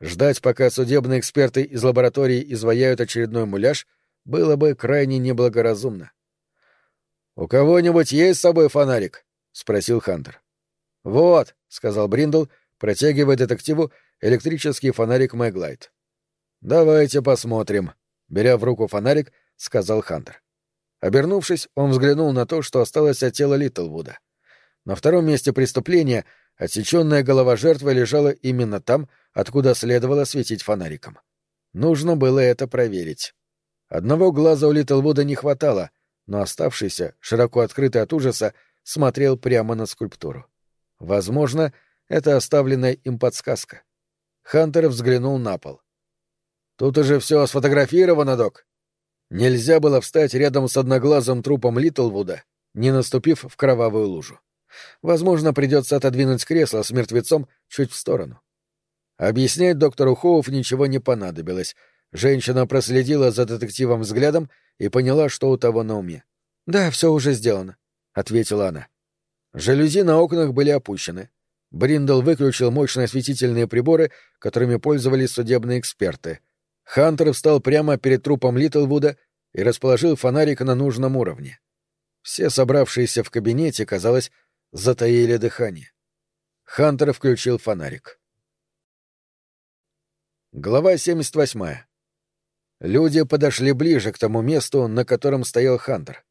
Ждать, пока судебные эксперты из лаборатории изваяют очередной муляж, было бы крайне неблагоразумно. «У кого-нибудь есть с собой фонарик?» — спросил Хантер. «Вот», — сказал Бриндл, протягивая детективу электрический фонарик Мэглайт. «Давайте посмотрим», — беря в руку фонарик, сказал Хантер. Обернувшись, он взглянул на то, что осталось от тела Литлвуда. На втором месте преступления отсеченная голова жертвы лежала именно там, откуда следовало светить фонариком. Нужно было это проверить. Одного глаза у Литлвуда не хватало, но оставшийся, широко открытый от ужаса, смотрел прямо на скульптуру. Возможно, это оставленная им подсказка. Хантер взглянул на пол. «Тут уже все сфотографировано, док. Нельзя было встать рядом с одноглазым трупом Литлвуда, не наступив в кровавую лужу. Возможно, придется отодвинуть кресло с мертвецом чуть в сторону. Объяснять доктору Хоуф ничего не понадобилось. Женщина проследила за детективом взглядом и поняла, что у того на уме. «Да, все уже сделано», — ответила она. Жалюзи на окнах были опущены. Бриндл выключил мощные осветительные приборы, которыми пользовались судебные эксперты. Хантер встал прямо перед трупом Литлвуда и расположил фонарик на нужном уровне. Все собравшиеся в кабинете, казалось, затаили дыхание. Хантер включил фонарик. Глава 78. Люди подошли ближе к тому месту, на котором стоял Хантер.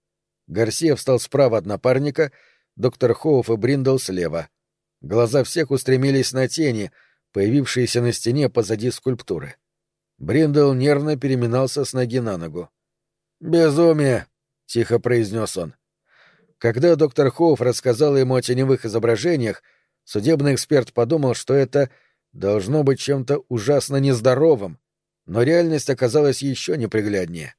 Гарсия встал справа от напарника, доктор Хоуф и Бриндл слева. Глаза всех устремились на тени, появившиеся на стене позади скульптуры. Бриндл нервно переминался с ноги на ногу. «Безумие!» — тихо произнес он. Когда доктор Хоуф рассказал ему о теневых изображениях, судебный эксперт подумал, что это должно быть чем-то ужасно нездоровым, но реальность оказалась еще непригляднее.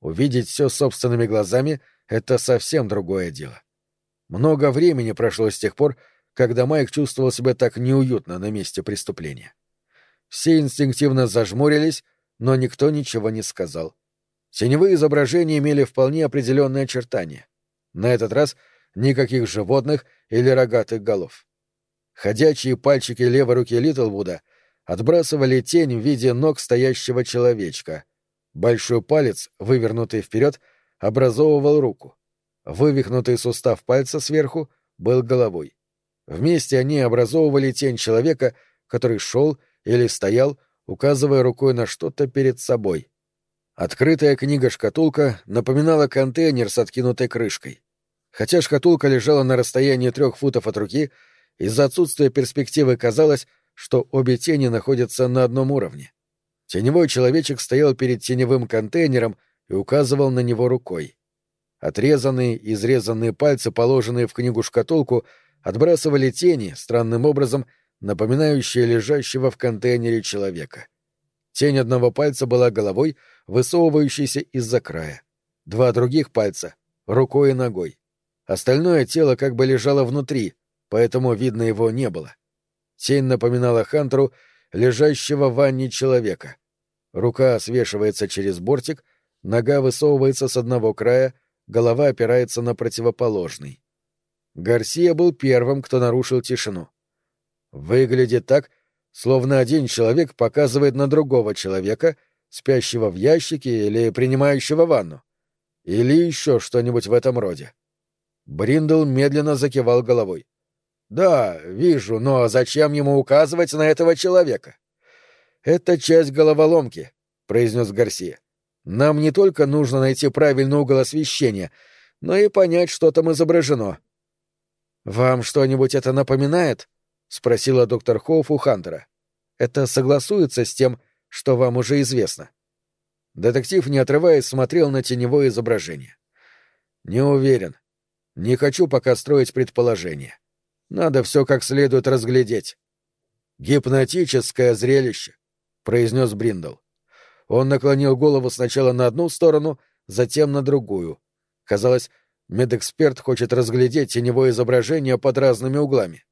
Увидеть все собственными глазами — это совсем другое дело. Много времени прошло с тех пор, когда Майк чувствовал себя так неуютно на месте преступления. Все инстинктивно зажмурились, но никто ничего не сказал. Теневые изображения имели вполне определенные очертания. На этот раз никаких животных или рогатых голов. Ходячие пальчики левой руки Литлвуда отбрасывали тень в виде ног стоящего человечка. Большой палец, вывернутый вперед, образовывал руку. Вывихнутый сустав пальца сверху был головой. Вместе они образовывали тень человека, который шел или стоял, указывая рукой на что-то перед собой. Открытая книга-шкатулка напоминала контейнер с откинутой крышкой. Хотя шкатулка лежала на расстоянии трех футов от руки, из-за отсутствия перспективы казалось, что обе тени находятся на одном уровне. Теневой человечек стоял перед теневым контейнером и указывал на него рукой. Отрезанные, изрезанные пальцы, положенные в книгу-шкатулку, отбрасывали тени, странным образом напоминающие лежащего в контейнере человека. Тень одного пальца была головой, высовывающейся из-за края. Два других пальца — рукой и ногой. Остальное тело как бы лежало внутри, поэтому видно его не было. Тень напоминала Хантеру лежащего в ванне человека. Рука свешивается через бортик, нога высовывается с одного края, голова опирается на противоположный. Гарсия был первым, кто нарушил тишину. Выглядит так, словно один человек показывает на другого человека, спящего в ящике или принимающего ванну. Или еще что-нибудь в этом роде. Бриндл медленно закивал головой. «Да, вижу, но зачем ему указывать на этого человека?» «Это часть головоломки», — произнес Гарсия. «Нам не только нужно найти правильный угол освещения, но и понять, что там изображено». «Вам что-нибудь это напоминает?» — спросила доктор Хоуф у Хантера. «Это согласуется с тем, что вам уже известно?» Детектив, не отрываясь, смотрел на теневое изображение. «Не уверен. Не хочу пока строить предположения. Надо все как следует разглядеть». «Гипнотическое зрелище», — произнес Бриндл. Он наклонил голову сначала на одну сторону, затем на другую. Казалось, медэксперт хочет разглядеть теневое изображение под разными углами.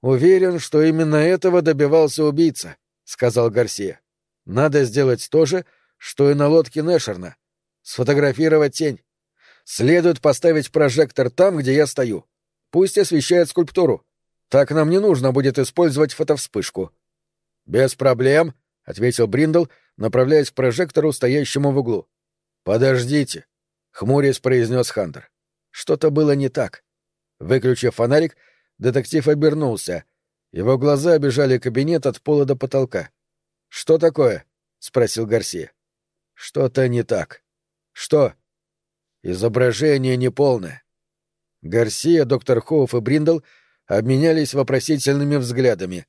«Уверен, что именно этого добивался убийца», — сказал Гарсия. «Надо сделать то же, что и на лодке Нэшерна. Сфотографировать тень. Следует поставить прожектор там, где я стою. Пусть освещает скульптуру. Так нам не нужно будет использовать фотовспышку». «Без проблем», — ответил Бриндл, направляясь к прожектору, стоящему в углу. «Подождите», — хмурясь произнес Хантер. Что-то было не так. Выключив фонарик, — Детектив обернулся. Его глаза обижали кабинет от пола до потолка. «Что такое?» — спросил Гарсия. «Что-то не так». «Что?» «Изображение неполное». Гарсия, доктор Хоуф и Бриндл обменялись вопросительными взглядами.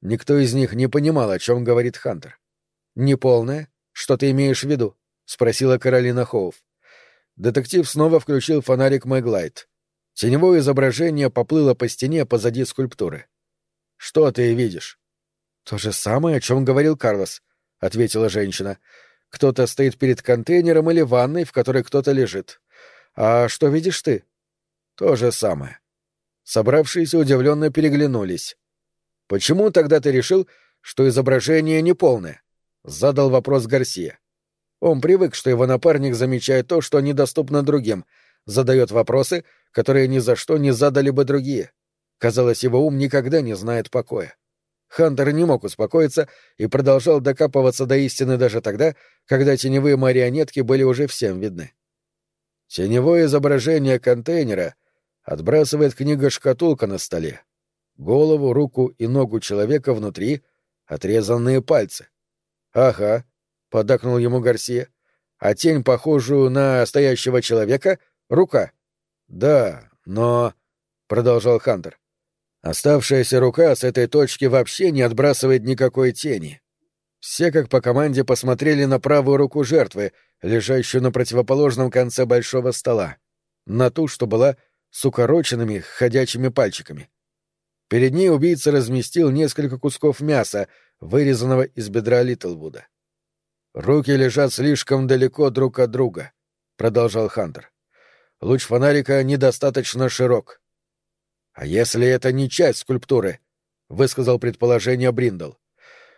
Никто из них не понимал, о чем говорит Хантер. «Неполное? Что ты имеешь в виду?» — спросила Каролина Хоуф. Детектив снова включил фонарик Мэглайт. Теневое изображение поплыло по стене позади скульптуры. «Что ты видишь?» «То же самое, о чем говорил Карлос», — ответила женщина. «Кто-то стоит перед контейнером или ванной, в которой кто-то лежит. А что видишь ты?» «То же самое». Собравшиеся удивленно переглянулись. «Почему тогда ты решил, что изображение неполное?» — задал вопрос Гарсия. Он привык, что его напарник замечает то, что недоступно другим, задает вопросы, которые ни за что не задали бы другие. Казалось, его ум никогда не знает покоя. Хантер не мог успокоиться и продолжал докапываться до истины даже тогда, когда теневые марионетки были уже всем видны. Теневое изображение контейнера отбрасывает книга-шкатулка на столе. Голову, руку и ногу человека внутри — отрезанные пальцы. «Ага», — подакнул ему Гарсия. «А тень, похожую на настоящего человека, — рука». «Да, но...» — продолжал Хантер. Оставшаяся рука с этой точки вообще не отбрасывает никакой тени. Все как по команде посмотрели на правую руку жертвы, лежащую на противоположном конце большого стола, на ту, что была с укороченными ходячими пальчиками. Перед ней убийца разместил несколько кусков мяса, вырезанного из бедра Литлвуда. «Руки лежат слишком далеко друг от друга», — продолжал Хантер. «Луч фонарика недостаточно широк. «А если это не часть скульптуры?» — высказал предположение Бриндл.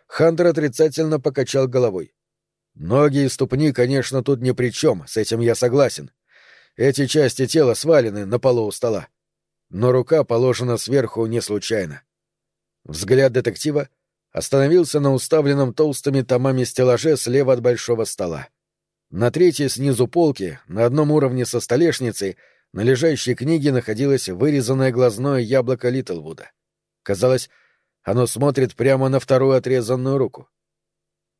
Хантер отрицательно покачал головой. «Ноги и ступни, конечно, тут ни при чем, с этим я согласен. Эти части тела свалены на полу у стола. Но рука положена сверху не случайно». Взгляд детектива остановился на уставленном толстыми томами стеллаже слева от большого стола. На третьей снизу полки, на одном уровне со столешницей, на лежащей книге находилось вырезанное глазное яблоко Литлвуда. Казалось, оно смотрит прямо на вторую отрезанную руку.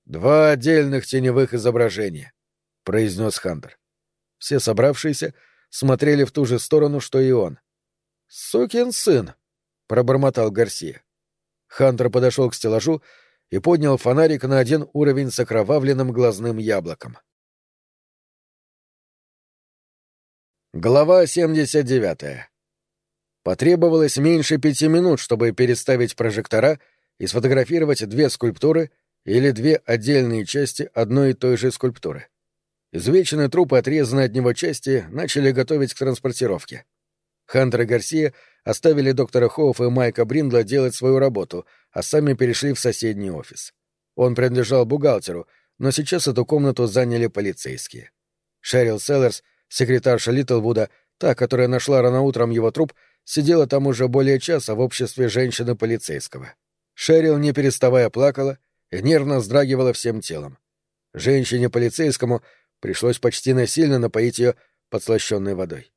«Два отдельных теневых изображения», — произнес Хантер. Все собравшиеся смотрели в ту же сторону, что и он. «Сукин сын!» — пробормотал Гарсия. Хантер подошел к стеллажу и поднял фонарик на один уровень с окровавленным глазным яблоком. Глава 79. Потребовалось меньше пяти минут, чтобы переставить прожектора и сфотографировать две скульптуры или две отдельные части одной и той же скульптуры. Изувеченные трупы, отрезанные от него части, начали готовить к транспортировке. Хантер и Гарсия оставили доктора Хоуффа и Майка Бриндла делать свою работу, а сами перешли в соседний офис. Он принадлежал бухгалтеру, но сейчас эту комнату заняли полицейские. Шерил Селлерс — Секретарша Литлвуда, та, которая нашла рано утром его труп, сидела там уже более часа в обществе женщины-полицейского. Шерил, не переставая, плакала и нервно вздрагивала всем телом. Женщине-полицейскому пришлось почти насильно напоить ее подслащенной водой.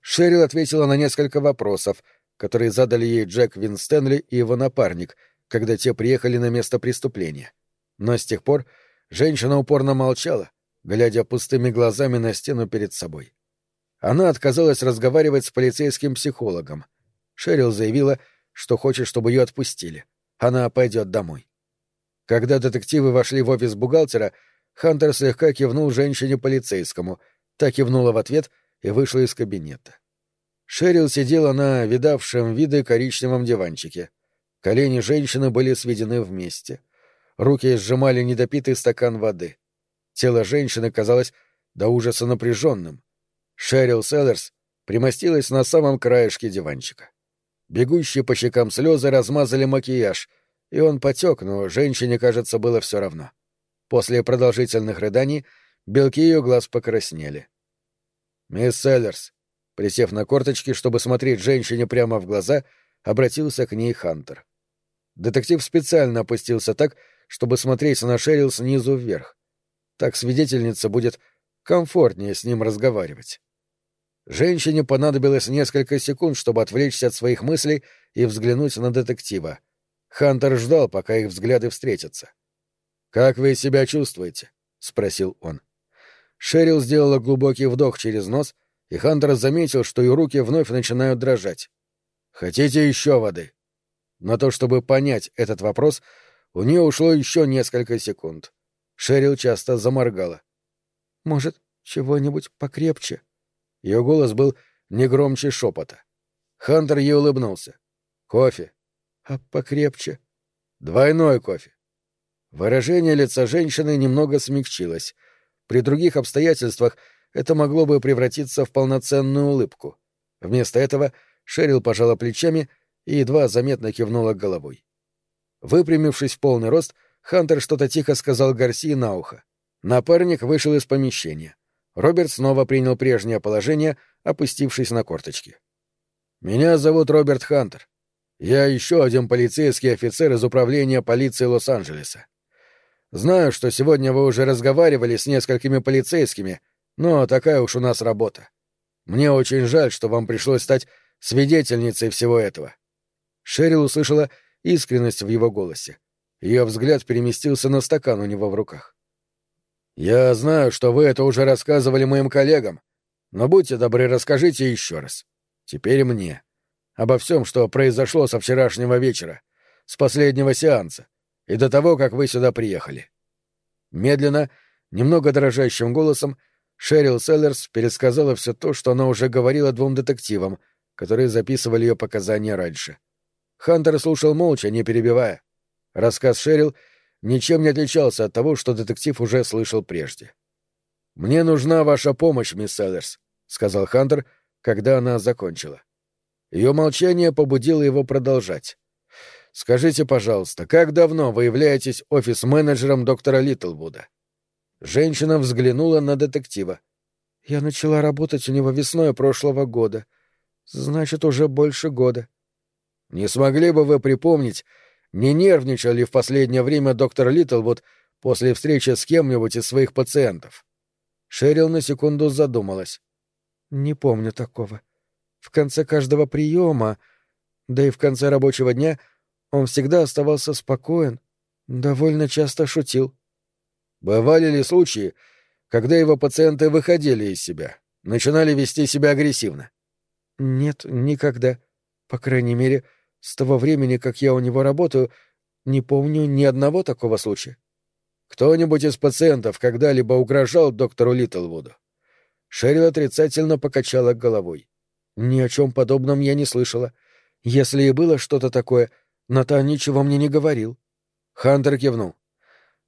Шерил ответила на несколько вопросов, которые задали ей Джек Винстенли и его напарник, когда те приехали на место преступления. Но с тех пор женщина упорно молчала, глядя пустыми глазами на стену перед собой. Она отказалась разговаривать с полицейским психологом. Шерил заявила, что хочет, чтобы ее отпустили. Она пойдет домой. Когда детективы вошли в офис бухгалтера, Хантер слегка кивнул женщине-полицейскому, та кивнула в ответ и вышла из кабинета. Шерил сидела на видавшем виды коричневом диванчике. Колени женщины были сведены вместе. Руки сжимали недопитый стакан воды. Тело женщины казалось до ужаса напряженным. Шерил Селлерс примостилась на самом краешке диванчика. Бегущие по щекам слезы размазали макияж, и он потек, но женщине, кажется, было все равно. После продолжительных рыданий белки ее глаз покраснели. «Мисс Селлерс», присев на корточки, чтобы смотреть женщине прямо в глаза, обратился к ней Хантер. Детектив специально опустился так, чтобы смотреть на Шерил снизу вверх. Так свидетельница будет комфортнее с ним разговаривать. Женщине понадобилось несколько секунд, чтобы отвлечься от своих мыслей и взглянуть на детектива. Хантер ждал, пока их взгляды встретятся. «Как вы себя чувствуете?» — спросил он. Шерил сделала глубокий вдох через нос, и Хантер заметил, что ее руки вновь начинают дрожать. «Хотите еще воды?» На то, чтобы понять этот вопрос, у нее ушло еще несколько секунд. Шерил часто заморгала. «Может, чего-нибудь покрепче?» Ее голос был не громче шепота. Хантер ей улыбнулся. «Кофе». «А покрепче?» «Двойной кофе». Выражение лица женщины немного смягчилось. При других обстоятельствах это могло бы превратиться в полноценную улыбку. Вместо этого Шерил пожала плечами и едва заметно кивнула головой. Выпрямившись в полный рост, Хантер что-то тихо сказал Гарси на ухо. Напарник вышел из помещения. Роберт снова принял прежнее положение, опустившись на корточки. «Меня зовут Роберт Хантер. Я еще один полицейский офицер из управления полиции Лос-Анджелеса. Знаю, что сегодня вы уже разговаривали с несколькими полицейскими, но такая уж у нас работа. Мне очень жаль, что вам пришлось стать свидетельницей всего этого». Шерил услышала искренность в его голосе. Ее взгляд переместился на стакан у него в руках. «Я знаю, что вы это уже рассказывали моим коллегам, но будьте добры, расскажите еще раз. Теперь мне. Обо всем, что произошло со вчерашнего вечера, с последнего сеанса, и до того, как вы сюда приехали. Медленно, немного дрожащим голосом, Шерил Селлерс пересказала все то, что она уже говорила двум детективам, которые записывали ее показания раньше. Хантер слушал молча, не перебивая. Рассказ Шерил ничем не отличался от того, что детектив уже слышал прежде. «Мне нужна ваша помощь, мисс Селлерс», — сказал Хантер, когда она закончила. Ее молчание побудило его продолжать. «Скажите, пожалуйста, как давно вы являетесь офис-менеджером доктора Литлвуда?» Женщина взглянула на детектива. «Я начала работать у него весной прошлого года. Значит, уже больше года». «Не смогли бы вы припомнить, не нервничал ли в последнее время доктор Литлвуд после встречи с кем-нибудь из своих пациентов?» Шерил на секунду задумалась. Не помню такого. В конце каждого приема, да и в конце рабочего дня, он всегда оставался спокоен, довольно часто шутил. Бывали ли случаи, когда его пациенты выходили из себя, начинали вести себя агрессивно? Нет, никогда. По крайней мере, с того времени, как я у него работаю, не помню ни одного такого случая. Кто-нибудь из пациентов когда-либо угрожал доктору Литлвуду? Шерил отрицательно покачала головой. «Ни о чем подобном я не слышала. Если и было что-то такое, Натан ничего мне не говорил». Хантер кивнул.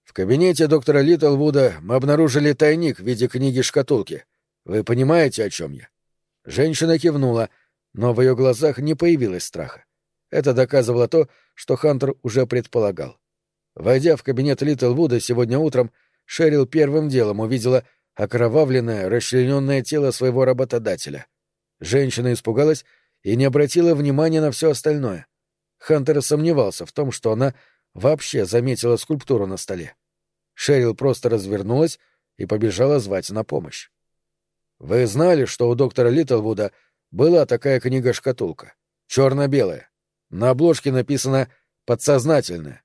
«В кабинете доктора Литлвуда мы обнаружили тайник в виде книги-шкатулки. Вы понимаете, о чем я?» Женщина кивнула, но в ее глазах не появилось страха. Это доказывало то, что Хантер уже предполагал. Войдя в кабинет Литлвуда сегодня утром, Шерил первым делом увидела окровавленное, расчлененное тело своего работодателя. Женщина испугалась и не обратила внимания на все остальное. Хантер сомневался в том, что она вообще заметила скульптуру на столе. Шерил просто развернулась и побежала звать на помощь. «Вы знали, что у доктора Литлвуда была такая книга-шкатулка? Черно-белая. На обложке написано «подсознательное».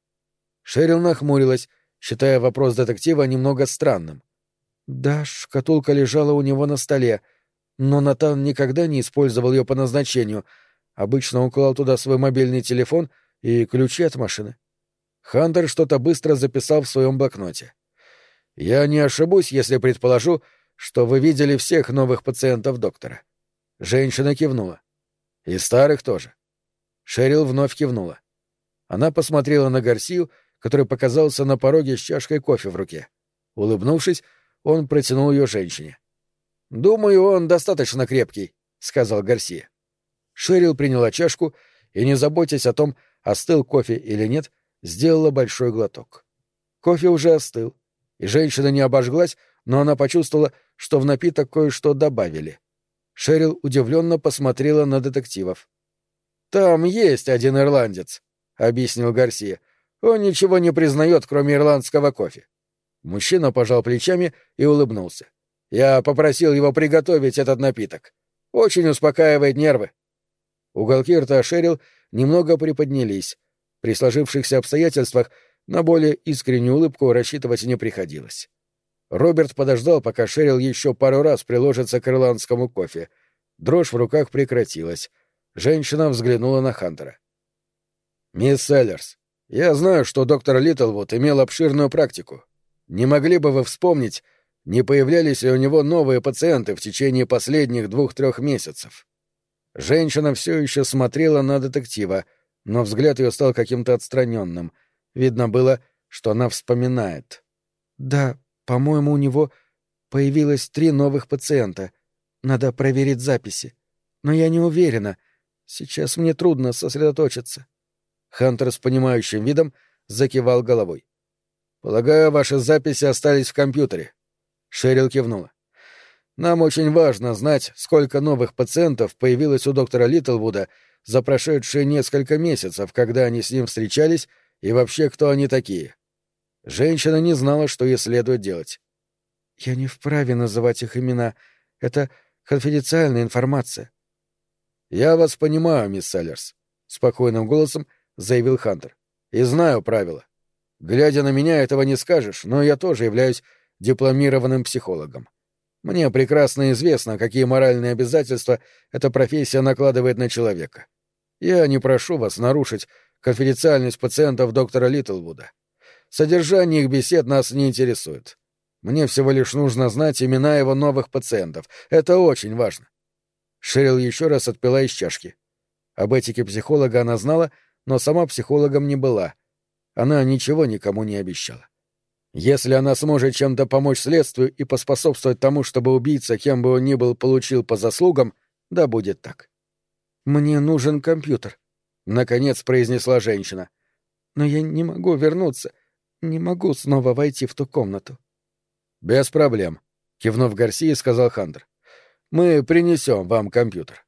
Шерил нахмурилась, считая вопрос детектива немного странным. Да, шкатулка лежала у него на столе, но Натан никогда не использовал ее по назначению. Обычно он клал туда свой мобильный телефон и ключи от машины. Хантер что-то быстро записал в своем блокноте. «Я не ошибусь, если предположу, что вы видели всех новых пациентов доктора». Женщина кивнула. «И старых тоже». Шерил вновь кивнула. Она посмотрела на Гарсию, который показался на пороге с чашкой кофе в руке. Улыбнувшись, он протянул ее женщине. «Думаю, он достаточно крепкий», — сказал Гарсия. Шерил приняла чашку и, не заботясь о том, остыл кофе или нет, сделала большой глоток. Кофе уже остыл, и женщина не обожглась, но она почувствовала, что в напиток кое-что добавили. Шерил удивленно посмотрела на детективов. «Там есть один ирландец», — объяснил Гарсия. «Он ничего не признает, кроме ирландского кофе. Мужчина пожал плечами и улыбнулся. Я попросил его приготовить этот напиток. Очень успокаивает нервы. Уголки рта Шерил немного приподнялись. При сложившихся обстоятельствах на более искреннюю улыбку рассчитывать не приходилось. Роберт подождал, пока Шерил еще пару раз приложится к ирландскому кофе. Дрожь в руках прекратилась. Женщина взглянула на Хантера. «Мисс Селлерс, я знаю, что доктор Литлвуд имел обширную практику. Не могли бы вы вспомнить, не появлялись ли у него новые пациенты в течение последних двух-трех месяцев? Женщина все еще смотрела на детектива, но взгляд ее стал каким-то отстраненным. Видно было, что она вспоминает. «Да, по-моему, у него появилось три новых пациента. Надо проверить записи. Но я не уверена. Сейчас мне трудно сосредоточиться». Хантер с понимающим видом закивал головой. «Полагаю, ваши записи остались в компьютере». Шерил кивнула. «Нам очень важно знать, сколько новых пациентов появилось у доктора Литлвуда за прошедшие несколько месяцев, когда они с ним встречались, и вообще, кто они такие». Женщина не знала, что ей следует делать. «Я не вправе называть их имена. Это конфиденциальная информация». «Я вас понимаю, мисс Селлерс», — спокойным голосом заявил Хантер. «И знаю правила. Глядя на меня, этого не скажешь, но я тоже являюсь дипломированным психологом. Мне прекрасно известно, какие моральные обязательства эта профессия накладывает на человека. Я не прошу вас нарушить конфиденциальность пациентов доктора Литлвуда. Содержание их бесед нас не интересует. Мне всего лишь нужно знать имена его новых пациентов. Это очень важно. Шерил еще раз отпила из чашки. Об этике психолога она знала, но сама психологом не была. Она ничего никому не обещала. Если она сможет чем-то помочь следствию и поспособствовать тому, чтобы убийца, кем бы он ни был, получил по заслугам, да будет так. «Мне нужен компьютер», — наконец произнесла женщина. «Но я не могу вернуться, не могу снова войти в ту комнату». «Без проблем», — кивнув Гарсии, сказал Хантер. «Мы принесем вам компьютер».